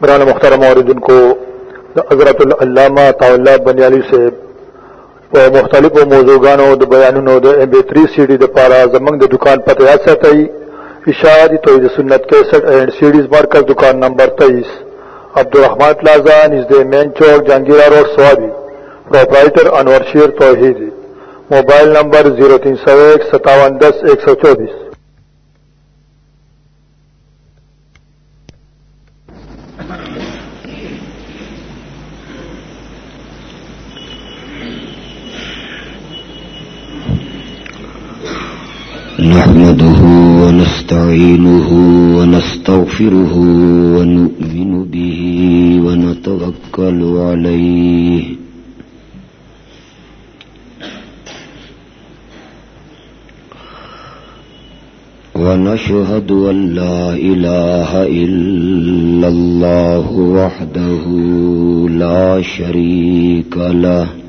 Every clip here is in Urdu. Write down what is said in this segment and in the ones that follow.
بران مختار موردن کو حضرت العلامہ طاللہ بنیالی سے مختلف موضوعانوں د بیانونو د ایم بی 3 سی ڈی د پارا زمنګ د دکان پته یاد ساتئ اشاعتی توحید سنت 61 اینڈ سیڈیز مارکز دکان نمبر 23 عبدالرحمان پلازا، نزد مین چوک، Jahangira road, Swabi. Proprietor Anwar Sher Tauheed mobile number 0301 نحمده ونستعينه ونستغفره ونؤمن به ونتوكل عليه. ونشهد أن لا إله إلا الله وحده لا شريك له.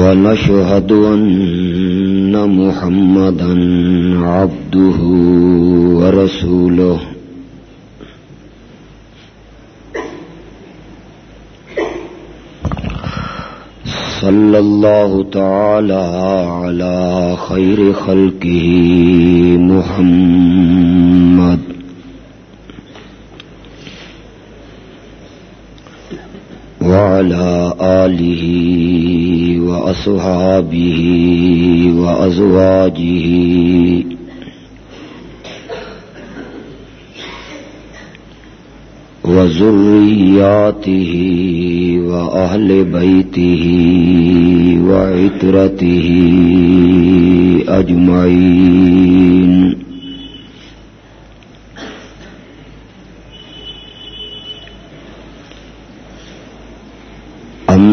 ونشهد أن محمدا عبده ورسوله. صلى الله تعالى على خير خلقه محمد. وعلى آله وأصحابه وأزواجه. وذرياته وأهل بيته وعترته أجمعين.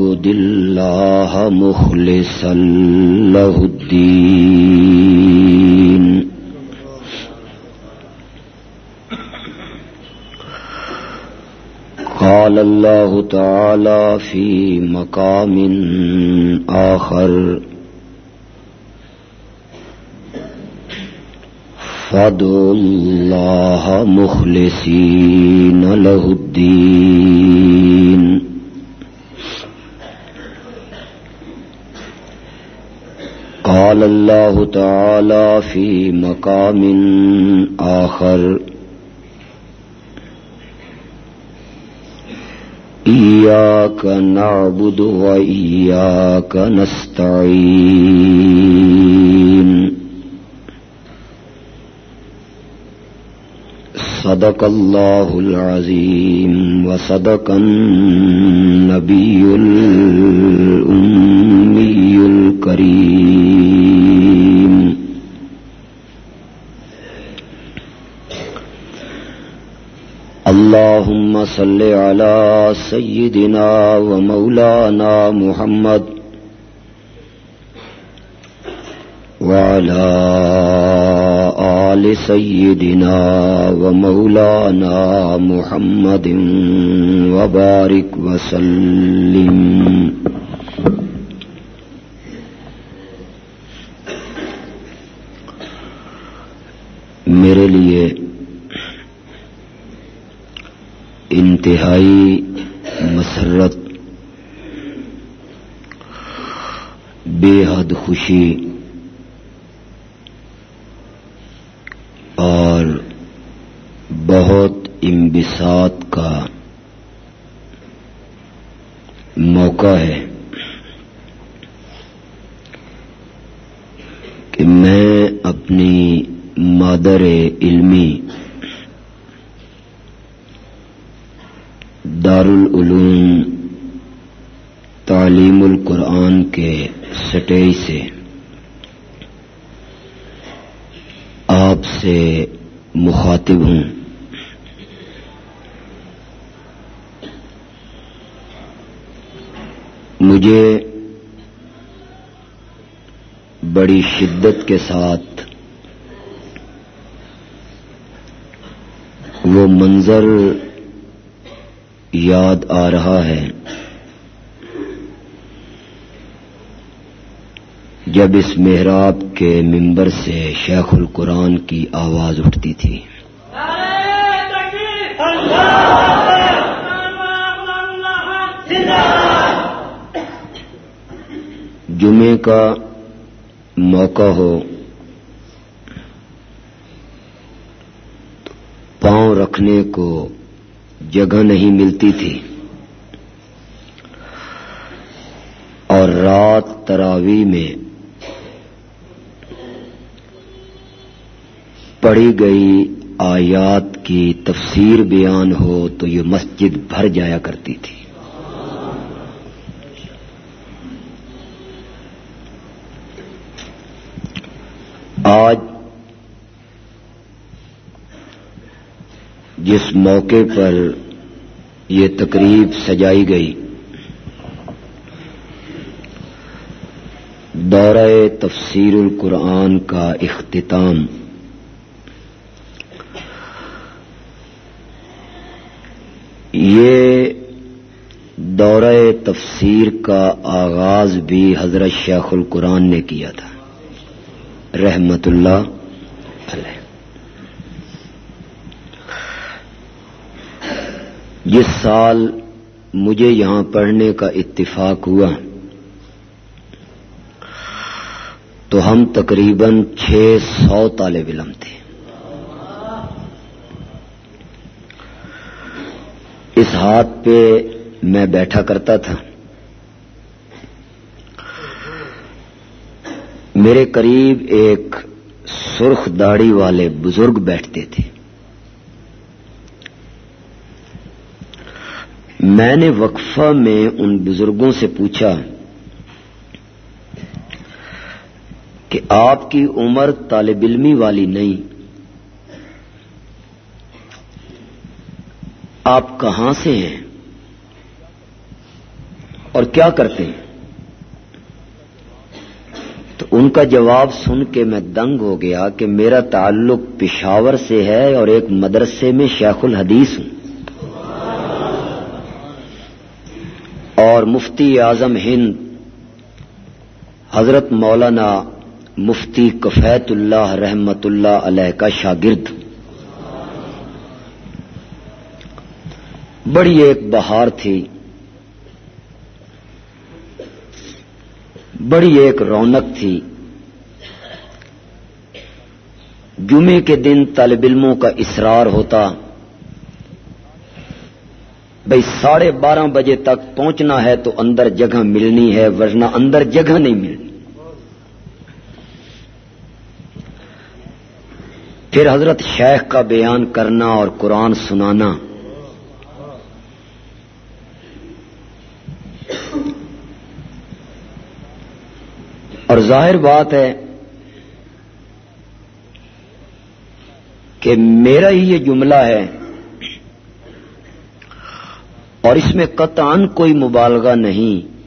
فاعبد الله مخلصا له الدين. قال الله تعالى في مقام آخر فادعوا الله مخلصين له الدين. قال الله تعالى في مقام آخر۔ إياك نعبد وإياك نستعين صدق الله العظيم وصدق النبي الأمي الكريم. اللهم صل على سيدنا ومولانا محمد وعلى آل سيدنا ومولانا محمد وبارك وسلم۔ میرے لیے انتہائی مسرت بے حد خوشی اور بہت امبسات کا موقع ہے کہ میں اپنی مادر علمی دارالعلوم تعلیم القرآن کے سٹیج سے آپ سے مخاطب ہوں۔ مجھے بڑی شدت کے ساتھ وہ منظر یاد آ رہا ہے جب اس محراب کے ممبر سے شیخ القرآن کی آواز اٹھتی تھی۔ جمعے کا موقع ہو، پاؤں رکھنے کو جگہ نہیں ملتی تھی۔ اور رات تراوی میں پڑھی گئی آیات کی تفسیر بیان ہو تو یہ مسجد بھر جایا کرتی تھی آج جس موقع پر یہ تقریب سجائی گئی۔ دورہ تفسیر القرآن کا اختتام۔ یہ دورہ تفسیر کا آغاز بھی حضرت شیخ القرآن نے کیا تھا۔ رحمت اللہ علیہ جس سال مجھے یہاں پڑھنے کا اتفاق ہوا، تو ہم تقریباً چھ سو طالب علم تھے۔ اس ہاتھ پہ میں بیٹھا کرتا تھا۔ میرے قریب ایک سرخ داڑھی والے بزرگ بیٹھتے تھے۔ میں نے وقفہ میں ان بزرگوں سے پوچھا کہ آپ کی عمر طالب علمی والی نہیں، آپ کہاں سے ہیں؟ اور کیا کرتے ہیں؟ تو ان کا جواب سن کے میں دنگ ہو گیا کہ میرا تعلق پشاور سے ہے اور ایک مدرسے میں شیخ الحدیث ہوں۔ اور مفتی اعظم ہند، حضرت مولانا مفتی کفیت اللہ رحمت اللہ علیہ کا شاگرد۔ بڑی ایک بہار تھی۔ بڑی ایک رونق تھی۔ جمعے کے دن طالب علموں کا اسرار ہوتا۔ بھائی ساڑھے بارہ بجے تک پہنچنا ہے تو اندر جگہ ملنی ہے، ورنہ اندر جگہ نہیں ملنی۔ پھر حضرت شیخ کا بیان کرنا اور قرآن سنانا۔ اور ظاہر بات ہے کہ میرا ہی یہ جملہ ہے اور اس میں قطعا کوئی مبالغہ نہیں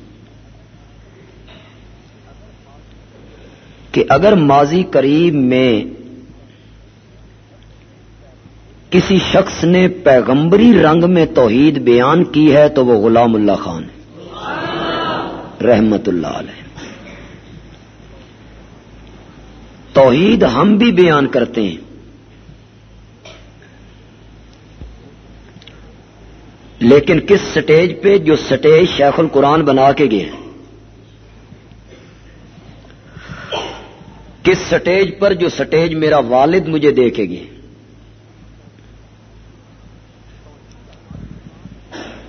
کہ اگر ماضی قریب میں کسی شخص نے پیغمبری رنگ میں توحید بیان کی ہے تو وہ غلام اللہ خان ہے۔ رحمت اللہ علیہ۔ توحید ہم بھی بیان کرتے ہیں۔ لیکن کس سٹیج پہ جو سٹیج شیخ القرآن بنا کے گئے کس سٹیج پر جو سٹیج میرا والد مجھے دے کے گئے؟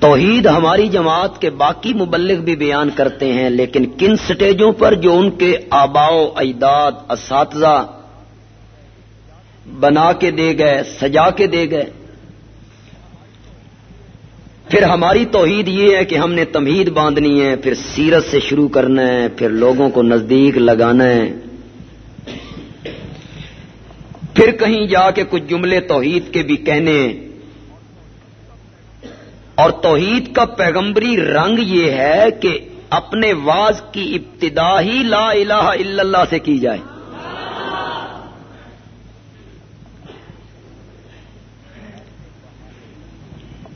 توحید ہماری جماعت کے باقی مبلغ بھی بیان کرتے ہیں، لیکن کن سٹیجوں پر جو ان کے آباؤ اجداد اساتذہ بنا کے دے گئے، سجا کے دے گئے؟ پھر ہماری توحید یہ ہے کہ ہم نے تمہید باندھنی ہے، پھر سیرت سے شروع کرنا ہے، پھر لوگوں کو نزدیک لگانا ہے۔ پھر کہیں جا کے کچھ جملے توحید کے بھی کہنے اور توحید کا پیغمبری رنگ یہ ہے کہ اپنے واز کی ابتدا ہی لا الہ الا اللہ سے کی جائے۔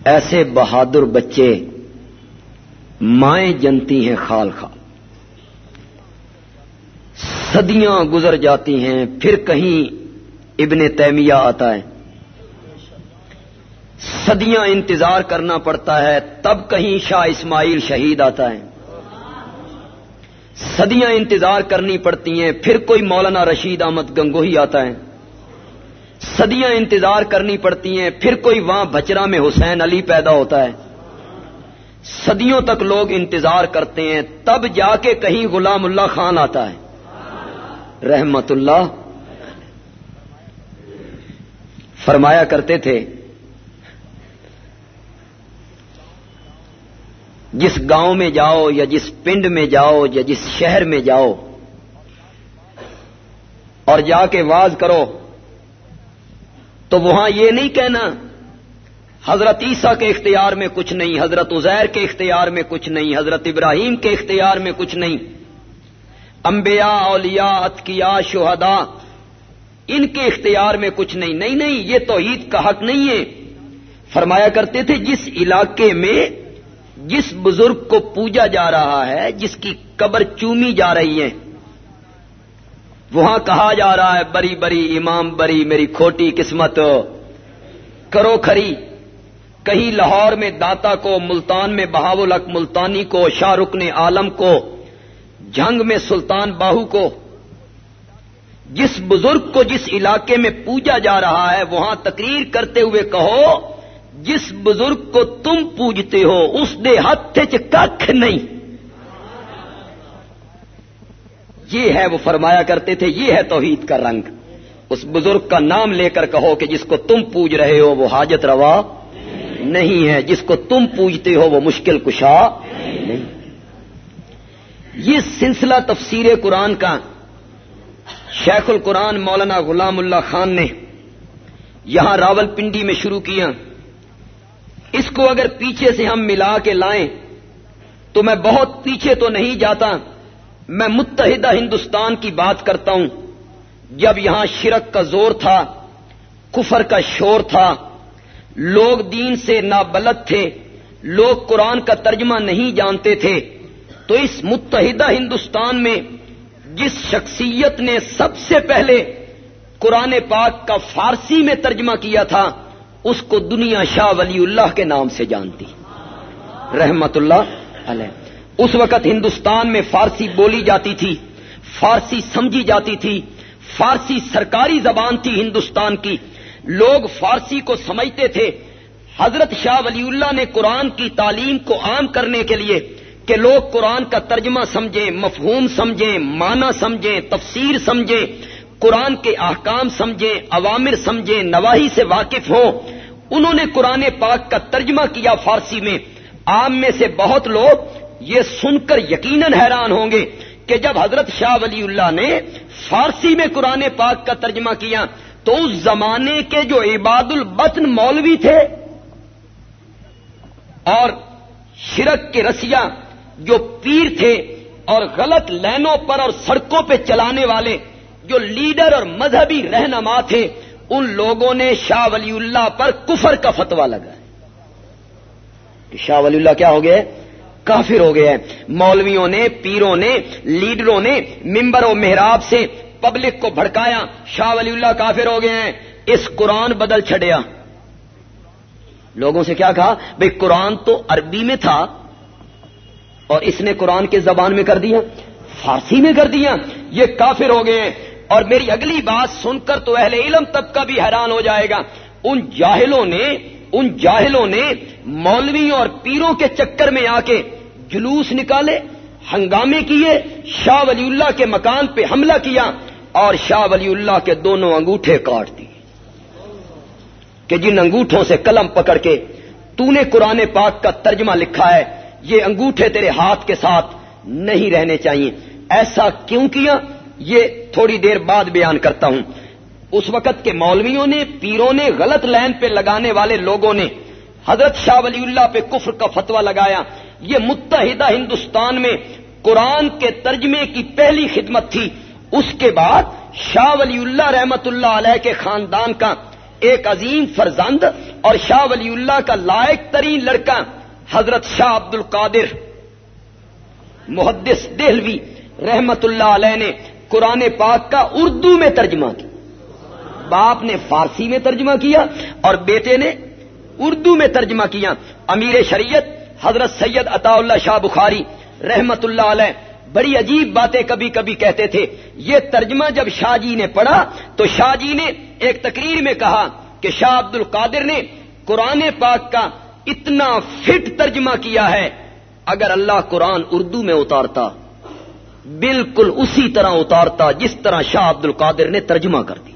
ایسے بہادر بچے مائیں جنتی ہیں خال خال۔ صدیاں گزر جاتی ہیں، پھر کہیں ابن تیمیہ آتا ہے۔ صدیاں انتظار کرنا پڑتا ہے، تب کہیں شاہ اسماعیل شہید آتا ہے۔ صدیاں انتظار کرنی پڑتی ہیں، پھر کوئی مولانا رشید احمد گنگوہی آتا ہے۔ صدیاں انتظار کرنی پڑتی ہیں، پھر کوئی وہاں بچرا میں حسین علی پیدا ہوتا ہے۔ صدیوں تک لوگ انتظار کرتے ہیں، تب جا کے کہیں غلام اللہ خان آتا ہے۔ رحمت اللہ۔ فرمایا کرتے تھے، جس گاؤں میں جاؤ یا جس پنڈ میں جاؤ یا جس شہر میں جاؤ، اور جا کے واز کرو۔ تو وہاں یہ نہیں کہنا، حضرت عیسیٰ کے اختیار میں کچھ نہیں، حضرت عزیر کے اختیار میں کچھ نہیں، حضرت ابراہیم کے اختیار میں کچھ نہیں۔ انبیاء، اولیاء اتکیا شہدا ان کے اختیار میں کچھ نہیں۔ نہیں نہیں، یہ توحید کا حق نہیں ہے۔ فرمایا کرتے تھے، جس علاقے میں، جس بزرگ کو پوجا جا رہا ہے، جس کی قبر چومی جا رہی ہے وہاں کہا جا رہا ہے، بری بری امام بری میری کھوٹی قسمت، کرو کھری۔ کہیں لاہور میں داتا کو، ملتان میں بہاو الق ملتانی کو، شاہ رکن عالم کو جنگ میں سلطان باہو کو۔ جس بزرگ کو جس علاقے میں پوجا جا رہا ہے، وہاں تقریر کرتے ہوئے کہو، جس بزرگ کو تم پوجتے ہو، اس دے ہاتھ کھ نہیں۔ یہ ہے وہ فرمایا کرتے تھے، یہ ہے توحید کا رنگ۔ اس بزرگ کا نام لے کر کہو کہ جس کو تم پوج رہے ہو وہ حاجت روا نہیں ہے، جس کو تم پوجتے ہو وہ مشکل کشا نہیں۔ یہ سلسلہ تفسیر قرآن کا شیخ القرآن مولانا غلام اللہ خان نے یہاں راول پنڈی میں شروع کیا۔ اس کو اگر پیچھے سے ہم ملا کے لائیں تو میں بہت پیچھے تو نہیں جاتا۔ میں متحدہ ہندوستان کی بات کرتا ہوں۔ جب یہاں شرک کا زور تھا، کفر کا شور تھا، لوگ دین سے نابلد تھے، لوگ قرآن کا ترجمہ نہیں جانتے تھے، تو اس متحدہ ہندوستان میں جس شخصیت نے سب سے پہلے قرآن پاک کا فارسی میں ترجمہ کیا تھا، اس کو دنیا شاہ ولی اللہ کے نام سے جانتی۔ رحمت اللہ علیہ۔ اس وقت ہندوستان میں فارسی بولی جاتی تھی، فارسی سمجھی جاتی تھی، فارسی سرکاری زبان تھی ہندوستان کی۔ لوگ فارسی کو سمجھتے تھے۔ حضرت شاہ ولی اللہ نے قرآن کی تعلیم کو عام کرنے کے لیے کہ لوگ قرآن کا ترجمہ سمجھیں، مفہوم سمجھیں، معنی سمجھیں، تفسیر سمجھیں، قرآن کے احکام سمجھیں عوامر سمجھیں، نواحی سے واقف ہوں۔ انہوں نے قرآن پاک کا ترجمہ کیا فارسی میں۔ عام میں سے بہت لوگ یہ سن کر یقیناً حیران ہوں گے کہ جب حضرت شاہ ولی اللہ نے فارسی میں قرآن پاک کا ترجمہ کیا تو اس زمانے کے جو عباد البطن مولوی تھے اور شرک کے رسیا جو پیر تھے اور غلط لینوں پر اور سڑکوں پہ چلانے والے جو لیڈر اور مذہبی رہنما تھے، ان لوگوں نے شاہ ولی اللہ پر کفر کا فتوا لگا شاہ ولی اللہ کیا ہو گئے کافر ہو گئے مولویوں نے، پیروں نے، لیڈروں نے ممبر و محراب سے پبلک کو بھڑکایا۔ شاہ ولی اللہ کافر ہو گئے ہیں۔ اس قرآن بدل چھڑیا۔ لوگوں سے کیا کہا؟ بھائی قرآن تو عربی میں تھا اور اس نے قرآن کے زبان میں کر دیا، فارسی میں کر دیا۔ یہ کافر ہو گئے ہیں۔ اور میری اگلی بات سن کر تو اہل علم تب کا بھی حیران ہو جائے گا۔ ان جاہلوں نے، ان جاہلوں نے مولوی اور پیروں کے چکر میں آ کے جلوس نکالے، ہنگامے کیے، شاہ ولی اللہ کے مکان پہ حملہ کیا اور شاہ ولی اللہ کے دونوں انگوٹھے کاٹ دی کہ جن انگوٹھوں سے قلم پکڑ کے تو نے قرآن پاک کا ترجمہ لکھا ہے، یہ انگوٹھے تیرے ہاتھ کے ساتھ نہیں رہنے چاہیے۔ ایسا کیوں کیا؟ یہ تھوڑی دیر بعد بیان کرتا ہوں۔ اس وقت کے مولویوں نے، پیروں نے، غلط لین پہ لگانے والے لوگوں نے حضرت شاہ ولی اللہ پہ کفر کا فتوا لگایا۔ یہ متحدہ ہندوستان میں قرآن کے ترجمے کی پہلی خدمت تھی۔ اس کے بعد شاہ ولی اللہ رحمت اللہ علیہ کے خاندان کا ایک عظیم فرزند اور شاہ ولی اللہ کا لائق ترین لڑکا حضرت شاہ عبد القادر محدث دہلوی رحمت اللہ علیہ نے قرآن پاک کا اردو میں ترجمہ کیا۔ باپ نے فارسی میں ترجمہ کیا اور بیٹے نے اردو میں ترجمہ کیا۔ امیر شریعت حضرت سید عطا اللہ شاہ بخاری رحمت اللہ علیہ بڑی عجیب باتیں کبھی کبھی کہتے تھے۔ یہ ترجمہ جب شاہ جی نے پڑھا تو شاہ جی نے ایک تقریر میں کہا کہ شاہ عبد القادر نے قرآن پاک کا اتنا فٹ ترجمہ کیا ہے۔ اگر اللہ قرآن اردو میں اتارتا، بالکل اسی طرح اتارتا، جس طرح شاہ عبد القادر نے ترجمہ کر دی۔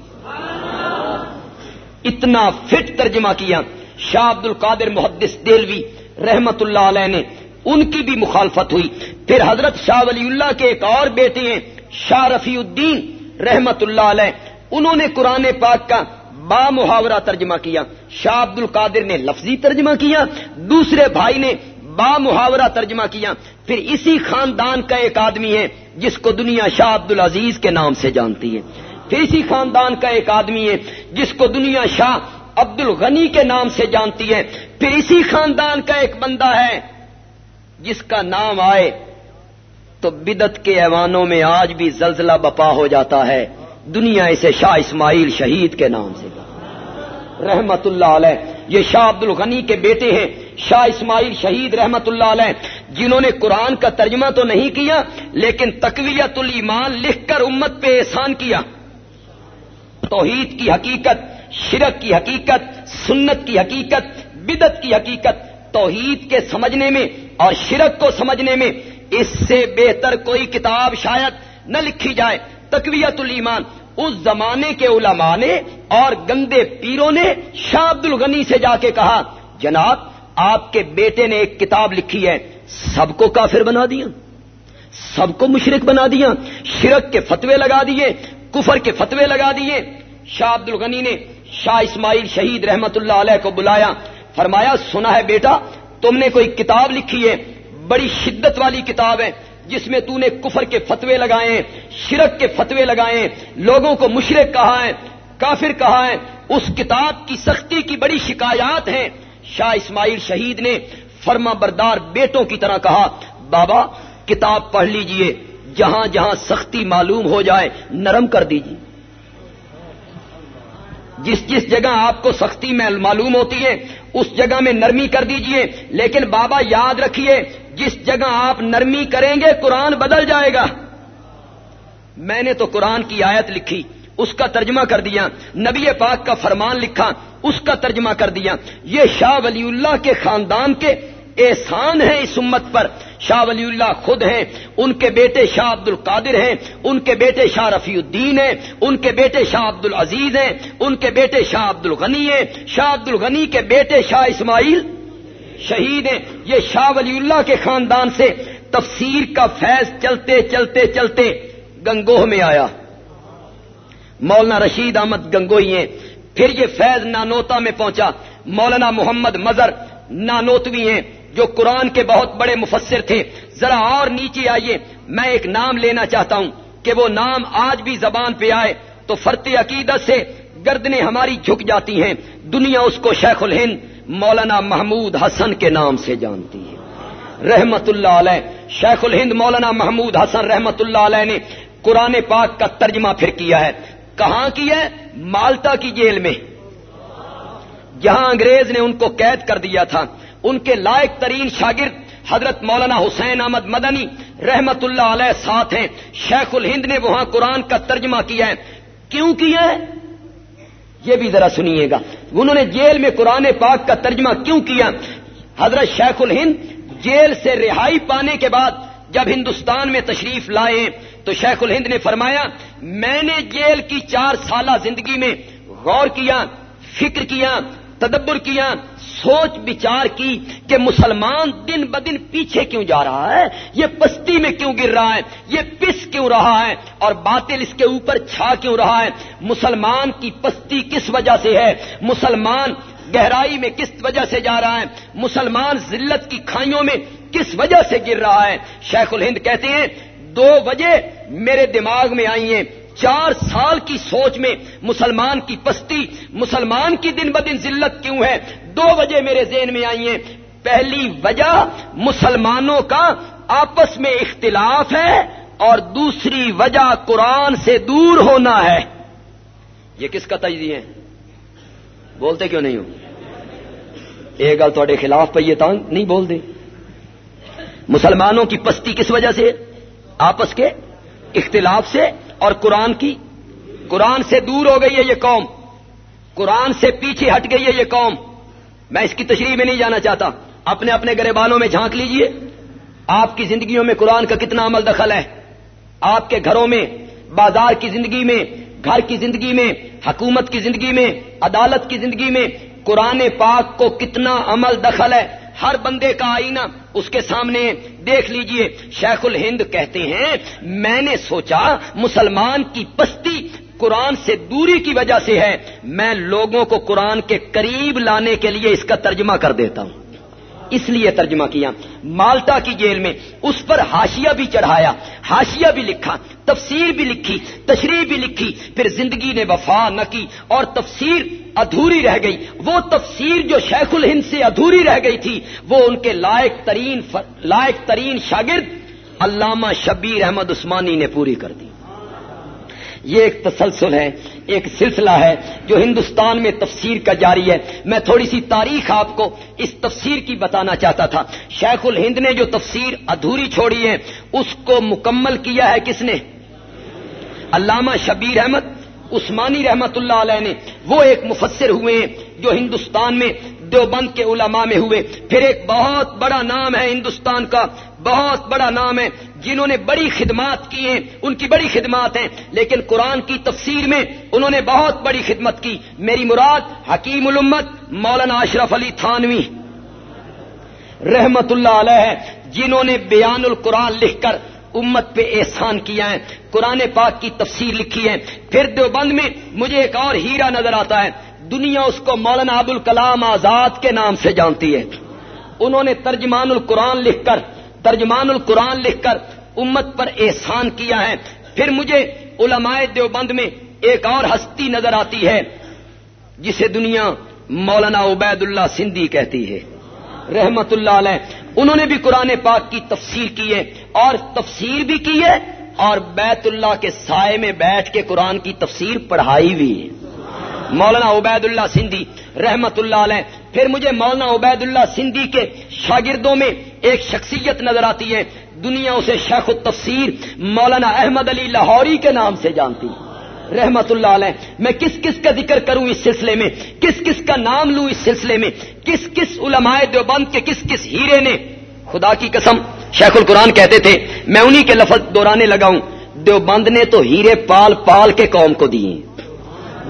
اتنا فٹ ترجمہ کیا۔ شاہ عبد القادر محدث دلوی رحمت اللہ علیہ نے ان کی بھی مخالفت ہوئی۔ پھر حضرت شاہ ولی اللہ کے ایک اور بیٹے ہیں، شاہ رفیع الدین رحمت اللہ علیہ، انہوں نے قرآن پاک کا با محاورہ ترجمہ کیا۔ شاہ عبد القادر نے لفظی ترجمہ کیا، دوسرے بھائی نے با محاورہ ترجمہ کیا۔ پھر اسی خاندان کا ایک آدمی ہے، جس کو دنیا شاہ عبد العزیز کے نام سے جانتی ہے۔ پھر اسی خاندان کا ایک آدمی ہے، جس کو دنیا شاہ عبد الغنی کے نام سے جانتی ہے پھر اسی خاندان کا ایک بندہ ہے، جس کا نام آئے تو بدت کے ایوانوں میں آج بھی زلزلہ بپا ہو جاتا ہے۔ دنیا اسے شاہ اسماعیل شہید کے نام سے رحمت اللہ علیہ۔ یہ شاہ عبد الغنی کے بیٹے ہیں، شاہ اسماعیل شہید رحمت اللہ علیہ۔ جنہوں نے قرآن کا ترجمہ تو نہیں کیا، لیکن تقویت الایمان لکھ کر امت پہ احسان کیا۔ توحید کی حقیقت شرک کی حقیقت، سنت کی حقیقت بدت کی حقیقت، توحید کے سمجھنے میں اور شرک کو سمجھنے میں اس سے بہتر کوئی کتاب شاید نہ لکھی جائے۔ تقویت الایمان، اس زمانے کے علماء نے اور گندے پیروں نے شاہ عبد الغنی سے جا کے کہا، جناب، آپ کے بیٹے نے ایک کتاب لکھی ہے، سب کو کافر بنا دیا، سب کو مشرق بنا دیا، شرک کے فتوے لگا دیے، کفر کے فتوے لگا دیے۔ شاہ عبد الغنی نے شاہ اسماعیل شہید رحمت اللہ علیہ کو بلایا۔ فرمایا، سنا ہے بیٹا، تم نے کوئی کتاب لکھی ہے؟ بڑی شدت والی کتاب ہے، جس میں تو نے کفر کے فتوے لگائے ہیں، شرک کے فتوے لگائے ہیں، لوگوں کو مشرق کہا ہے، کافر کہا ہے۔ اس کتاب کی سختی کی بڑی شکایات ہیں۔ شاہ اسماعیل شہید نے فرما بردار بیٹوں کی طرح کہا، بابا، کتاب پڑھ لیجیے، جہاں جہاں سختی معلوم ہو جائے، نرم کر دیجیے جس جس جگہ آپ کو سختی میں معلوم ہوتی ہے، اس جگہ میں نرمی کر دیجیے۔ لیکن بابا یاد رکھیے، جس جگہ آپ نرمی کریں گے، قرآن بدل جائے گا۔ میں نے تو قرآن کی آیت لکھی، اس کا ترجمہ کر دیا۔ نبی پاک کا فرمان لکھا، اس کا ترجمہ کر دیا۔ یہ شاہ ولی اللہ کے خاندان کے احسان ہے اس امت پر۔ شاہ ولی اللہ خود ہیں، ان کے بیٹے شاہ عبد القادر ہیں، ان کے بیٹے شاہ رفیع الدین ہیں، ان کے بیٹے شاہ عبد العزیز ہیں، ان کے بیٹے شاہ عبد الغنی ہیں، شاہ عبد الغنی کے بیٹے شاہ اسماعیل شہید ہیں۔ یہ شاہ ولی اللہ کے خاندان سے تفسیر کا فیض چلتے چلتے چلتے گنگوہ میں آیا۔ مولانا رشید احمد گنگوئی ہیں۔ پھر یہ فیض نانوتا میں پہنچا۔ مولانا محمد مظہر نانوتوی ہیں۔ جو قرآن کے بہت بڑے مفسر تھے، ذرا اور نیچے آئیے، میں ایک نام لینا چاہتا ہوں کہ وہ نام آج بھی زبان پہ آئے تو فرت عقیدت سے گردنیں ہماری جھک جاتی ہیں۔ دنیا اس کو شیخ الہند مولانا محمود حسن کے نام سے جانتی ہے۔ رحمت اللہ علیہ۔ شیخ الہند مولانا محمود حسن رحمت اللہ علیہ نے قرآن پاک کا ترجمہ پھر کیا ہے۔ کہاں کی ہے؟ مالٹا کی جیل میں۔ جہاں انگریز نے ان کو قید کر دیا تھا۔ ان کے لائق ترین شاگرد حضرت مولانا حسین احمد مدنی رحمت اللہ علیہ ساتھ ہیں۔ شیخ الہند نے وہاں قرآن کا ترجمہ کیا ہے۔ کیوں کیا ہے؟ یہ بھی ذرا سنیے گا۔ انہوں نے جیل میں قرآن پاک کا ترجمہ کیوں کیا؟ حضرت شیخ الہند جیل سے رہائی پانے کے بعد جب ہندوستان میں تشریف لائے تو شیخ الہند نے فرمایا، میں نے جیل کی چار سالہ زندگی میں غور کیا، فکر کیا، تدبر کیا سوچ بچار کی کہ مسلمان دن بدن پیچھے کیوں جا رہا ہے؟ یہ پستی میں کیوں گر رہا ہے؟ یہ پس کیوں رہا ہے؟ اور باطل اس کے اوپر چھا کیوں رہا ہے؟ مسلمان کی پستی کس وجہ سے ہے؟ مسلمان گہرائی میں کس وجہ سے جا رہا ہے؟ مسلمان ذلت کی کھائیوں میں کس وجہ سے گر رہا ہے؟ شیخ الہند کہتے ہیں، دو وجہ میرے دماغ میں آئی ہیں۔ چار سال کی سوچ میں مسلمان کی پستی، مسلمان کی دن بدن ذلت کیوں ہے؟ دو وجہ میرے ذہن میں آئی ہیں۔ پہلی وجہ مسلمانوں کا آپس میں اختلاف ہے اور دوسری وجہ قرآن سے دور ہونا ہے۔ یہ کس کا تجزیہ ہے؟ بولتے کیوں نہیں ہو؟ ایک گل تھوڑے خلاف پہ یہ تانگ نہیں بول دے مسلمانوں کی پستی کس وجہ سے آپس کے اختلاف سے اور قرآن کی۔ قرآن سے دور ہو گئی ہے یہ قوم۔ قرآن سے پیچھے ہٹ گئی ہے یہ قوم۔ میں اس کی تشریح میں نہیں جانا چاہتا۔ اپنے اپنے گرے بالوں میں جھانک لیجیے۔ آپ کی زندگیوں میں قرآن کا کتنا عمل دخل ہے۔ آپ کے گھروں میں، بازار کی زندگی میں، گھر کی زندگی میں، حکومت کی زندگی میں، عدالت کی زندگی میں قرآن پاک کو کتنا عمل دخل ہے۔ ہر بندے کا آئینہ اس کے سامنے دیکھ لیجیے۔ شیخ الہند کہتے ہیں، میں نے سوچا مسلمان کی پستی قرآن سے دوری کی وجہ سے ہے، میں لوگوں کو قرآن کے قریب لانے کے لیے اس کا ترجمہ کر دیتا ہوں۔ اس لیے ترجمہ کیا۔ مالٹا کی جیل میں اس پر ہاشیا بھی چڑھایا ہاشیا بھی لکھا، تفسیر بھی لکھی، تشریح بھی لکھی، پھر زندگی نے وفا نہ کی اور تفسیر ادھوری رہ گئی۔ وہ تفسیر جو شیخ الہند سے ادھوری رہ گئی تھی، وہ ان کے لائق ترین لائق ترین شاگرد علامہ شبیر احمد عثمانی نے پوری کر دی۔ یہ ایک تسلسل ہے، ایک سلسلہ ہے جو ہندوستان میں تفسیر کا جاری ہے۔ میں تھوڑی سی تاریخ آپ کو اس تفسیر کی بتانا چاہتا تھا۔ شیخ الہند نے جو تفسیر ادھوری چھوڑی ہے، اس کو مکمل کیا ہے کس نے؟ علامہ شبیر احمد، عثمانی رحمت اللہ علیہ نے۔ وہ ایک مفسر ہوئے ہیں جو ہندوستان میں دیوبند کے علماء میں ہوئے۔ پھر ایک بہت بڑا نام ہے ہندوستان کا بہت بڑا نام ہے، جنہوں نے بڑی خدمات کی ہیں، ان کی بڑی خدمات ہیں، لیکن قرآن کی تفسیر میں انہوں نے بہت بڑی خدمت کی۔ میری مراد حکیم الامت مولانا اشرف علی تھانوی رحمت اللہ علیہ، جنہوں نے بیان القرآن لکھ کر امت پہ احسان کیا ہے۔ قرآن پاک کی تفسیر لکھی ہے۔ پھر دیوبند میں مجھے ایک اور ہیرا نظر آتا ہے۔ دنیا اس کو مولانا ابو الکلام آزاد کے نام سے جانتی ہے۔ انہوں نے ترجمان القرآن لکھ کر ترجمان القرآن لکھ کر امت پر احسان کیا ہے۔ پھر مجھے علماء دیوبند میں ایک اور ہستی نظر آتی ہے، جسے دنیا مولانا عبید اللہ سندھی کہتی ہے۔ رحمت اللہ علیہ، انہوں نے بھی قرآن پاک کی تفسیر کی ہے اور تفسیر بھی کی ہے اور بیت اللہ کے سائے میں بیٹھ کے قرآن کی تفسیر پڑھائی بھی ہے۔ مولانا عبید اللہ سندھی رحمت اللہ علیہ، پھر مجھے مولانا عبید اللہ سندھی کے شاگردوں میں ایک شخصیت نظر آتی ہے، دنیا اسے شیخ التفسیر مولانا احمد علی لاہوری کے نام سے جانتی رحمت اللہ علیہ، میں کس کس کا ذکر کروں اس سلسلے میں؟ کس کس کا نام لوں اس سلسلے میں؟ کس کس علماء دیوبند کے کس کس ہیرے نے؟ خدا کی قسم، شیخ القرآن کہتے تھے، میں انہی کے لفظ دورانے لگاؤں دیوبند نے تو ہیرے پال پال کے قوم کو دیے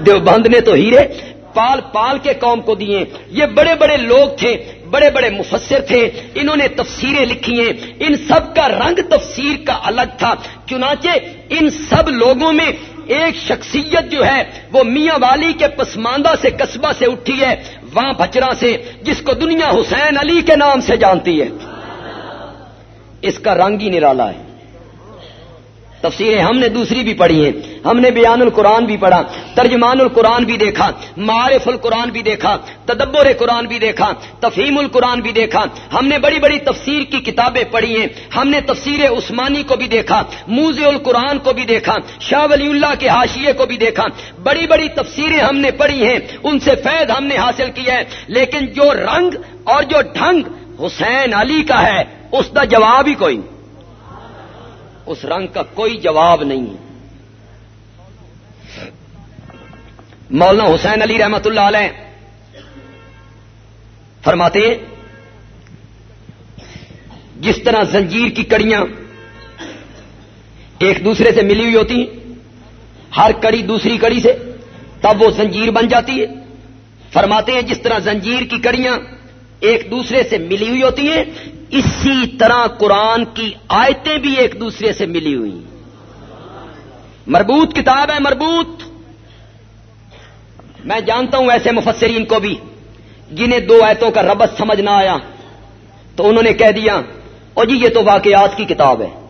دیوبند نے تو ہیرے پال پال کے قوم کو دیے۔ یہ بڑے بڑے لوگ تھے، بڑے بڑے مفسر تھے، انہوں نے تفسیریں لکھی ہیں۔ ان سب کا رنگ تفسیر کا الگ تھا۔ چنانچہ ان سب لوگوں میں ایک شخصیت جو ہے، وہ میاں والی کے پسماندہ سے قصبہ سے اٹھی ہے وہاں بچرا سے، جس کو دنیا حسین علی کے نام سے جانتی ہے۔ اس کا رنگ ہی نرالا ہے۔ تفسیریں ہم نے دوسری بھی پڑھی ہیں۔ ہم نے بیان القرآن بھی پڑھا، ترجمان القرآن بھی دیکھا، معارف القرآن بھی دیکھا، تدبر قرآن بھی دیکھا، تفہیم القرآن بھی دیکھا۔ ہم نے بڑی بڑی تفسیر کی کتابیں پڑھی ہیں۔ ہم نے تفسیر عثمانی کو بھی دیکھا موز القرآن کو بھی دیکھا، شاہ ولی اللہ کے حاشیے کو بھی دیکھا۔ بڑی بڑی تفسیریں ہم نے پڑھی ہیں، ان سے فیض ہم نے حاصل کیا ہے۔ لیکن جو رنگ اور جو ڈھنگ حسین علی کا ہے، اس کا جواب ہی کوئی اس رنگ کا کوئی جواب نہیں مولانا حسین علی رحمت اللہ علیہ فرماتے ہیں، جس طرح زنجیر کی کڑیاں ایک دوسرے سے ملی ہوئی ہوتی ہیں، ہر کڑی دوسری کڑی سے، تب وہ زنجیر بن جاتی ہے۔ فرماتے ہیں، جس طرح زنجیر کی کڑیاں ایک دوسرے سے ملی ہوئی ہوتی ہیں، اسی طرح قرآن کی آیتیں بھی ایک دوسرے سے ملی ہوئی مربوط کتاب ہے، مربوط۔ میں جانتا ہوں ایسے مفسرین کو بھی، جنہیں دو آیتوں کا ربط سمجھ نہ آیا، تو انہوں نے کہہ دیا، اور جی یہ تو واقعات کی کتاب ہے۔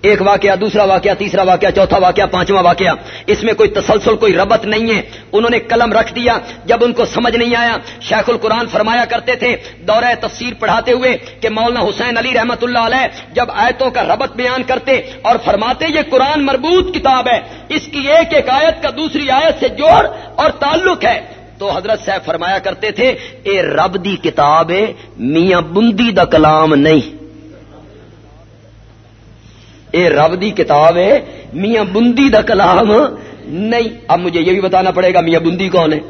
ایک واقعہ، دوسرا واقعہ، تیسرا واقعہ، چوتھا واقعہ، پانچواں واقعہ۔ اس میں کوئی تسلسل، کوئی ربط نہیں ہے۔ انہوں نے قلم رکھ دیا۔ جب ان کو سمجھ نہیں آیا، شیخ القرآن فرمایا کرتے تھے، دورہ تفسیر پڑھاتے ہوئے کہ مولانا حسین علی رحمت اللہ علیہ جب آیتوں کا ربط بیان کرتے اور فرماتے، یہ قرآن مربوط کتاب ہے، اس کی ایک ایک آیت کا دوسری آیت سے جوڑ اور تعلق ہے۔ تو حضرت صاحب فرمایا کرتے تھے، اے رب دی کتاب ہے، میاں بندی دا کلام نہیں۔ اے رب دی کتاب ہے، میاں بندی دا کلام۔ نہیں، اب مجھے یہ بھی بتانا پڑے گا میاں بندی کون ہے۔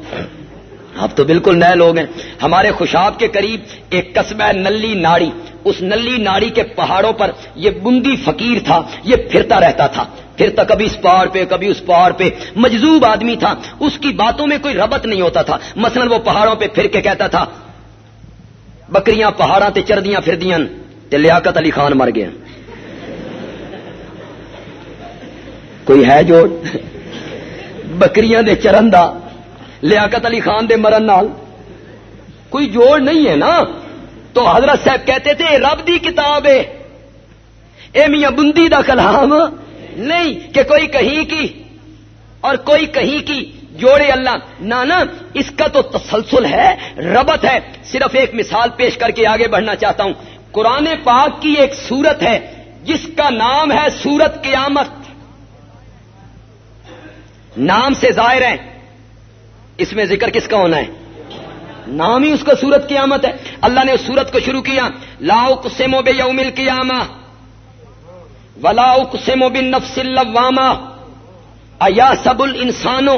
اب تو بالکل نئے لوگ ہیں۔ ہمارے خوشاب کے قریب ایک قصبہ نلی ناڑی۔ اس نلی ناڑی کے پہاڑوں پر یہ بندی فقیر تھا، یہ پھرتا رہتا تھا۔ پھرتا کبھی اس پہاڑ پہ، کبھی اس پہاڑ پہ۔ مجذوب آدمی تھا۔ اس کی باتوں میں کوئی ربط نہیں ہوتا تھا۔ مثلا وہ پہاڑوں پہ پھر کے کہتا تھا، بکریاں پہاڑاں تے چردیاں پھر دیا لیاقت علی خان مر گیا کوئی ہے جو بکریاں دے چرن دا، لیاقت علی خان دے مرن نال کوئی جوڑ نہیں ہے نا؟ تو حضرت صاحب کہتے تھے رب دی کتاب ہے۔ اے میاں بندی دا کلام۔ نہیں کہ کوئی کہیں کی اور کوئی کہیں کی جوڑے اللہ۔ نانا اس کا تو تسلسل ہے، ربط ہے۔ صرف ایک مثال پیش کر کے آگے بڑھنا چاہتا ہوں۔ قرآن پاک کی ایک سورت ہے، جس کا نام ہے سورت قیامت۔ نام سے ظاہر ہے اس میں ذکر کس کا ہونا ہے؟ نام ہی اس کا سورت قیامت ہے۔ اللہ نے اس سورت کو شروع کیا۔ لاؤ کسمو بے یومل قیامہ ولا کسمو بن نفس الواما ایا سب الانسانو۔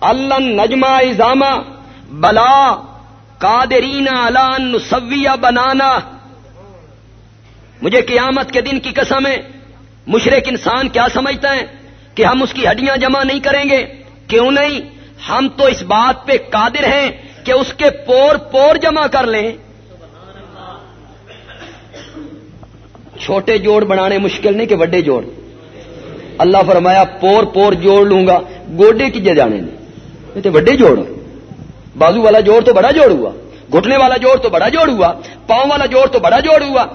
اللہ نجما ازامہ بلا کادرین علان نسویہ بنانا۔ مجھے قیامت کے دن کی قسم ہے۔ مشرق انسان کیا سمجھتا ہے؟ کہ ہم اس کی ہڈیاں جمع نہیں کریں گے۔ کیوں نہیں؟ ہم تو اس بات پہ قادر ہیں کہ اس کے پور پور جمع کر لیں۔ چھوٹے جوڑ بنانے مشکل نہیں کہ بڑے جوڑ۔ اللہ فرمایا، پور پور جوڑ لوں گا، گوڈے کی جانے نہیں تو بڑے جوڑ بازو والا جوڑ تو بڑا جوڑ ہوا، گھٹنے والا جوڑ تو بڑا جوڑ ہوا، پاؤں والا جوڑ تو بڑا جوڑ ہوا۔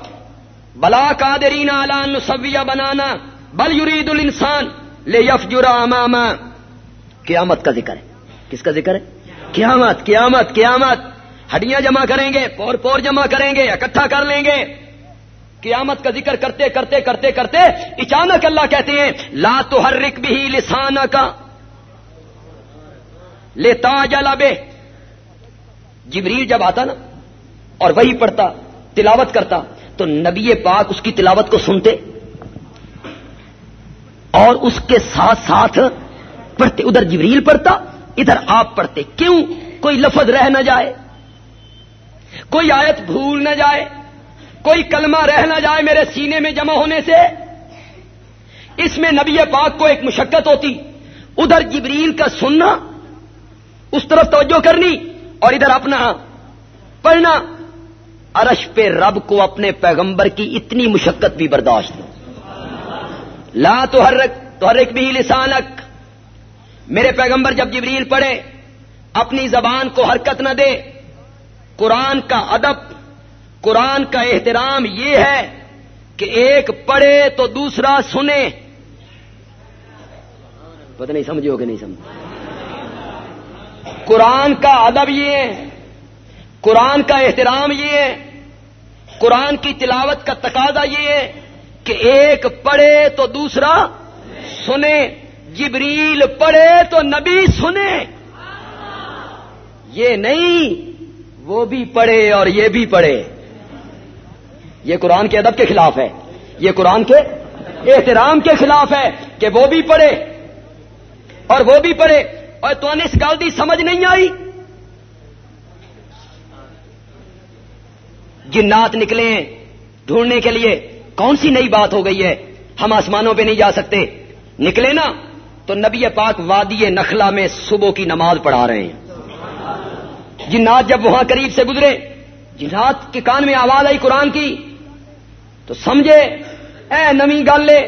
بلا قادرین اعلان سویا بنانا، بل یرید الانسان۔ لے یف اماما قیامت کا ذکر ہے. کس کا ذکر ہے؟ قیامت قیامت قیامت. ہڈیاں جمع کریں گے، پور پور جمع کریں گے، اکٹھا کر لیں گے. قیامت کا ذکر کرتے کرتے کرتے کرتے اچانک اللہ کہتے ہیں، لا تو ہر رک بھی لسان کا لیتا جلا بے جبریل جب آتا نا، اور وہی پڑھتا، تلاوت کرتا، تو نبی پاک اس کی تلاوت کو سنتے اور اس کے ساتھ ساتھ پڑھتے ادھر جبریل پڑھتا، ادھر آپ پڑھتے۔ کیوں؟ کوئی لفظ رہ نہ جائے، کوئی آیت بھول نہ جائے، کوئی کلمہ رہ نہ جائے میرے سینے میں جمع ہونے سے۔ اس میں نبی پاک کو ایک مشقت ہوتی، ادھر جبریل کا سننا، اس طرف توجہ کرنی اور ادھر اپنا پڑھنا۔ ارش پہ رب کو اپنے پیغمبر کی اتنی مشقت بھی برداشت ہو۔ لا تو ہر تو ہر ایک بھی لسانک۔ میرے پیغمبر جب جبریل پڑھے، اپنی زبان کو حرکت نہ دے۔ قرآن کا ادب، قرآن کا احترام یہ ہے کہ ایک پڑھے تو دوسرا سنے۔ پتہ نہیں سمجھو کہ نہیں سمجھ قرآن کا ادب یہ ہے، قرآن کا احترام یہ ہے۔ قرآن کی تلاوت کا تقاضا یہ ہے کہ ایک پڑھے تو دوسرا سنے، جبریل پڑھے تو نبی سنے۔ یہ نہیں، وہ بھی پڑھے اور یہ بھی پڑھے۔ یہ قرآن کے ادب کے خلاف ہے۔ یہ قرآن کے احترام کے خلاف ہے کہ وہ بھی پڑھے اور وہ بھی پڑھے۔ اور تو اس گل کی سمجھ نہیں آئی۔ جنات نکلے ڈھونڈنے کے لیے۔ کون سی نئی بات ہو گئی ہے؟ ہم آسمانوں پہ نہیں جا سکتے۔ نکلے نا، تو نبی پاک وادی نخلا میں صبح کی نماز پڑھا رہے ہیں۔ جنات جب وہاں قریب سے گزرے، جنات کے کان میں آواز آئی قرآن کی، تو سمجھے، اے نمی گال لے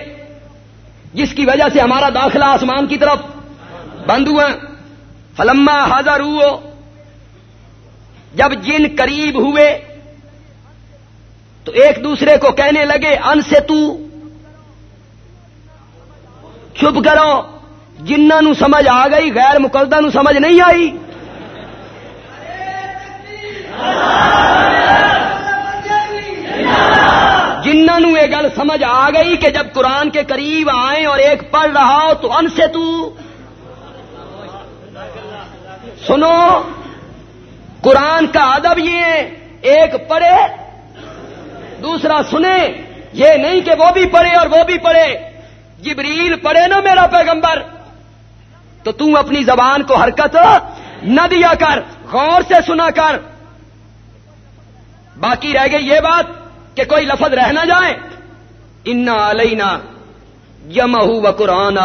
جس کی وجہ سے ہمارا داخلہ آسمان کی طرف بند ہوا، فلما حاضر ہو، جب جن قریب ہوئے تو ایک دوسرے کو کہنے لگے، ان سے تو چپ کرو جنہ نو سمجھ آ گئی، غیر مقدہ نو سمجھ نہیں آئی۔ جنہ نو یہ گل سمجھ آ گئی کہ جب قرآن کے قریب آئے اور ایک پڑھ رہا ہو، تو ان سے تو سنو، قرآن کا ادب یہ ایک پڑھے دوسرا سنے، یہ نہیں کہ وہ بھی پڑھے اور وہ بھی پڑھے۔ جبریل پڑھے نا میرا پیغمبر۔ تو تم اپنی زبان کو حرکت نہ دیا کر، غور سے سنا کر۔ باقی رہ گئی یہ بات کہ کوئی لفظ رہ نہ جائے۔ انا علینا جمع و قرآن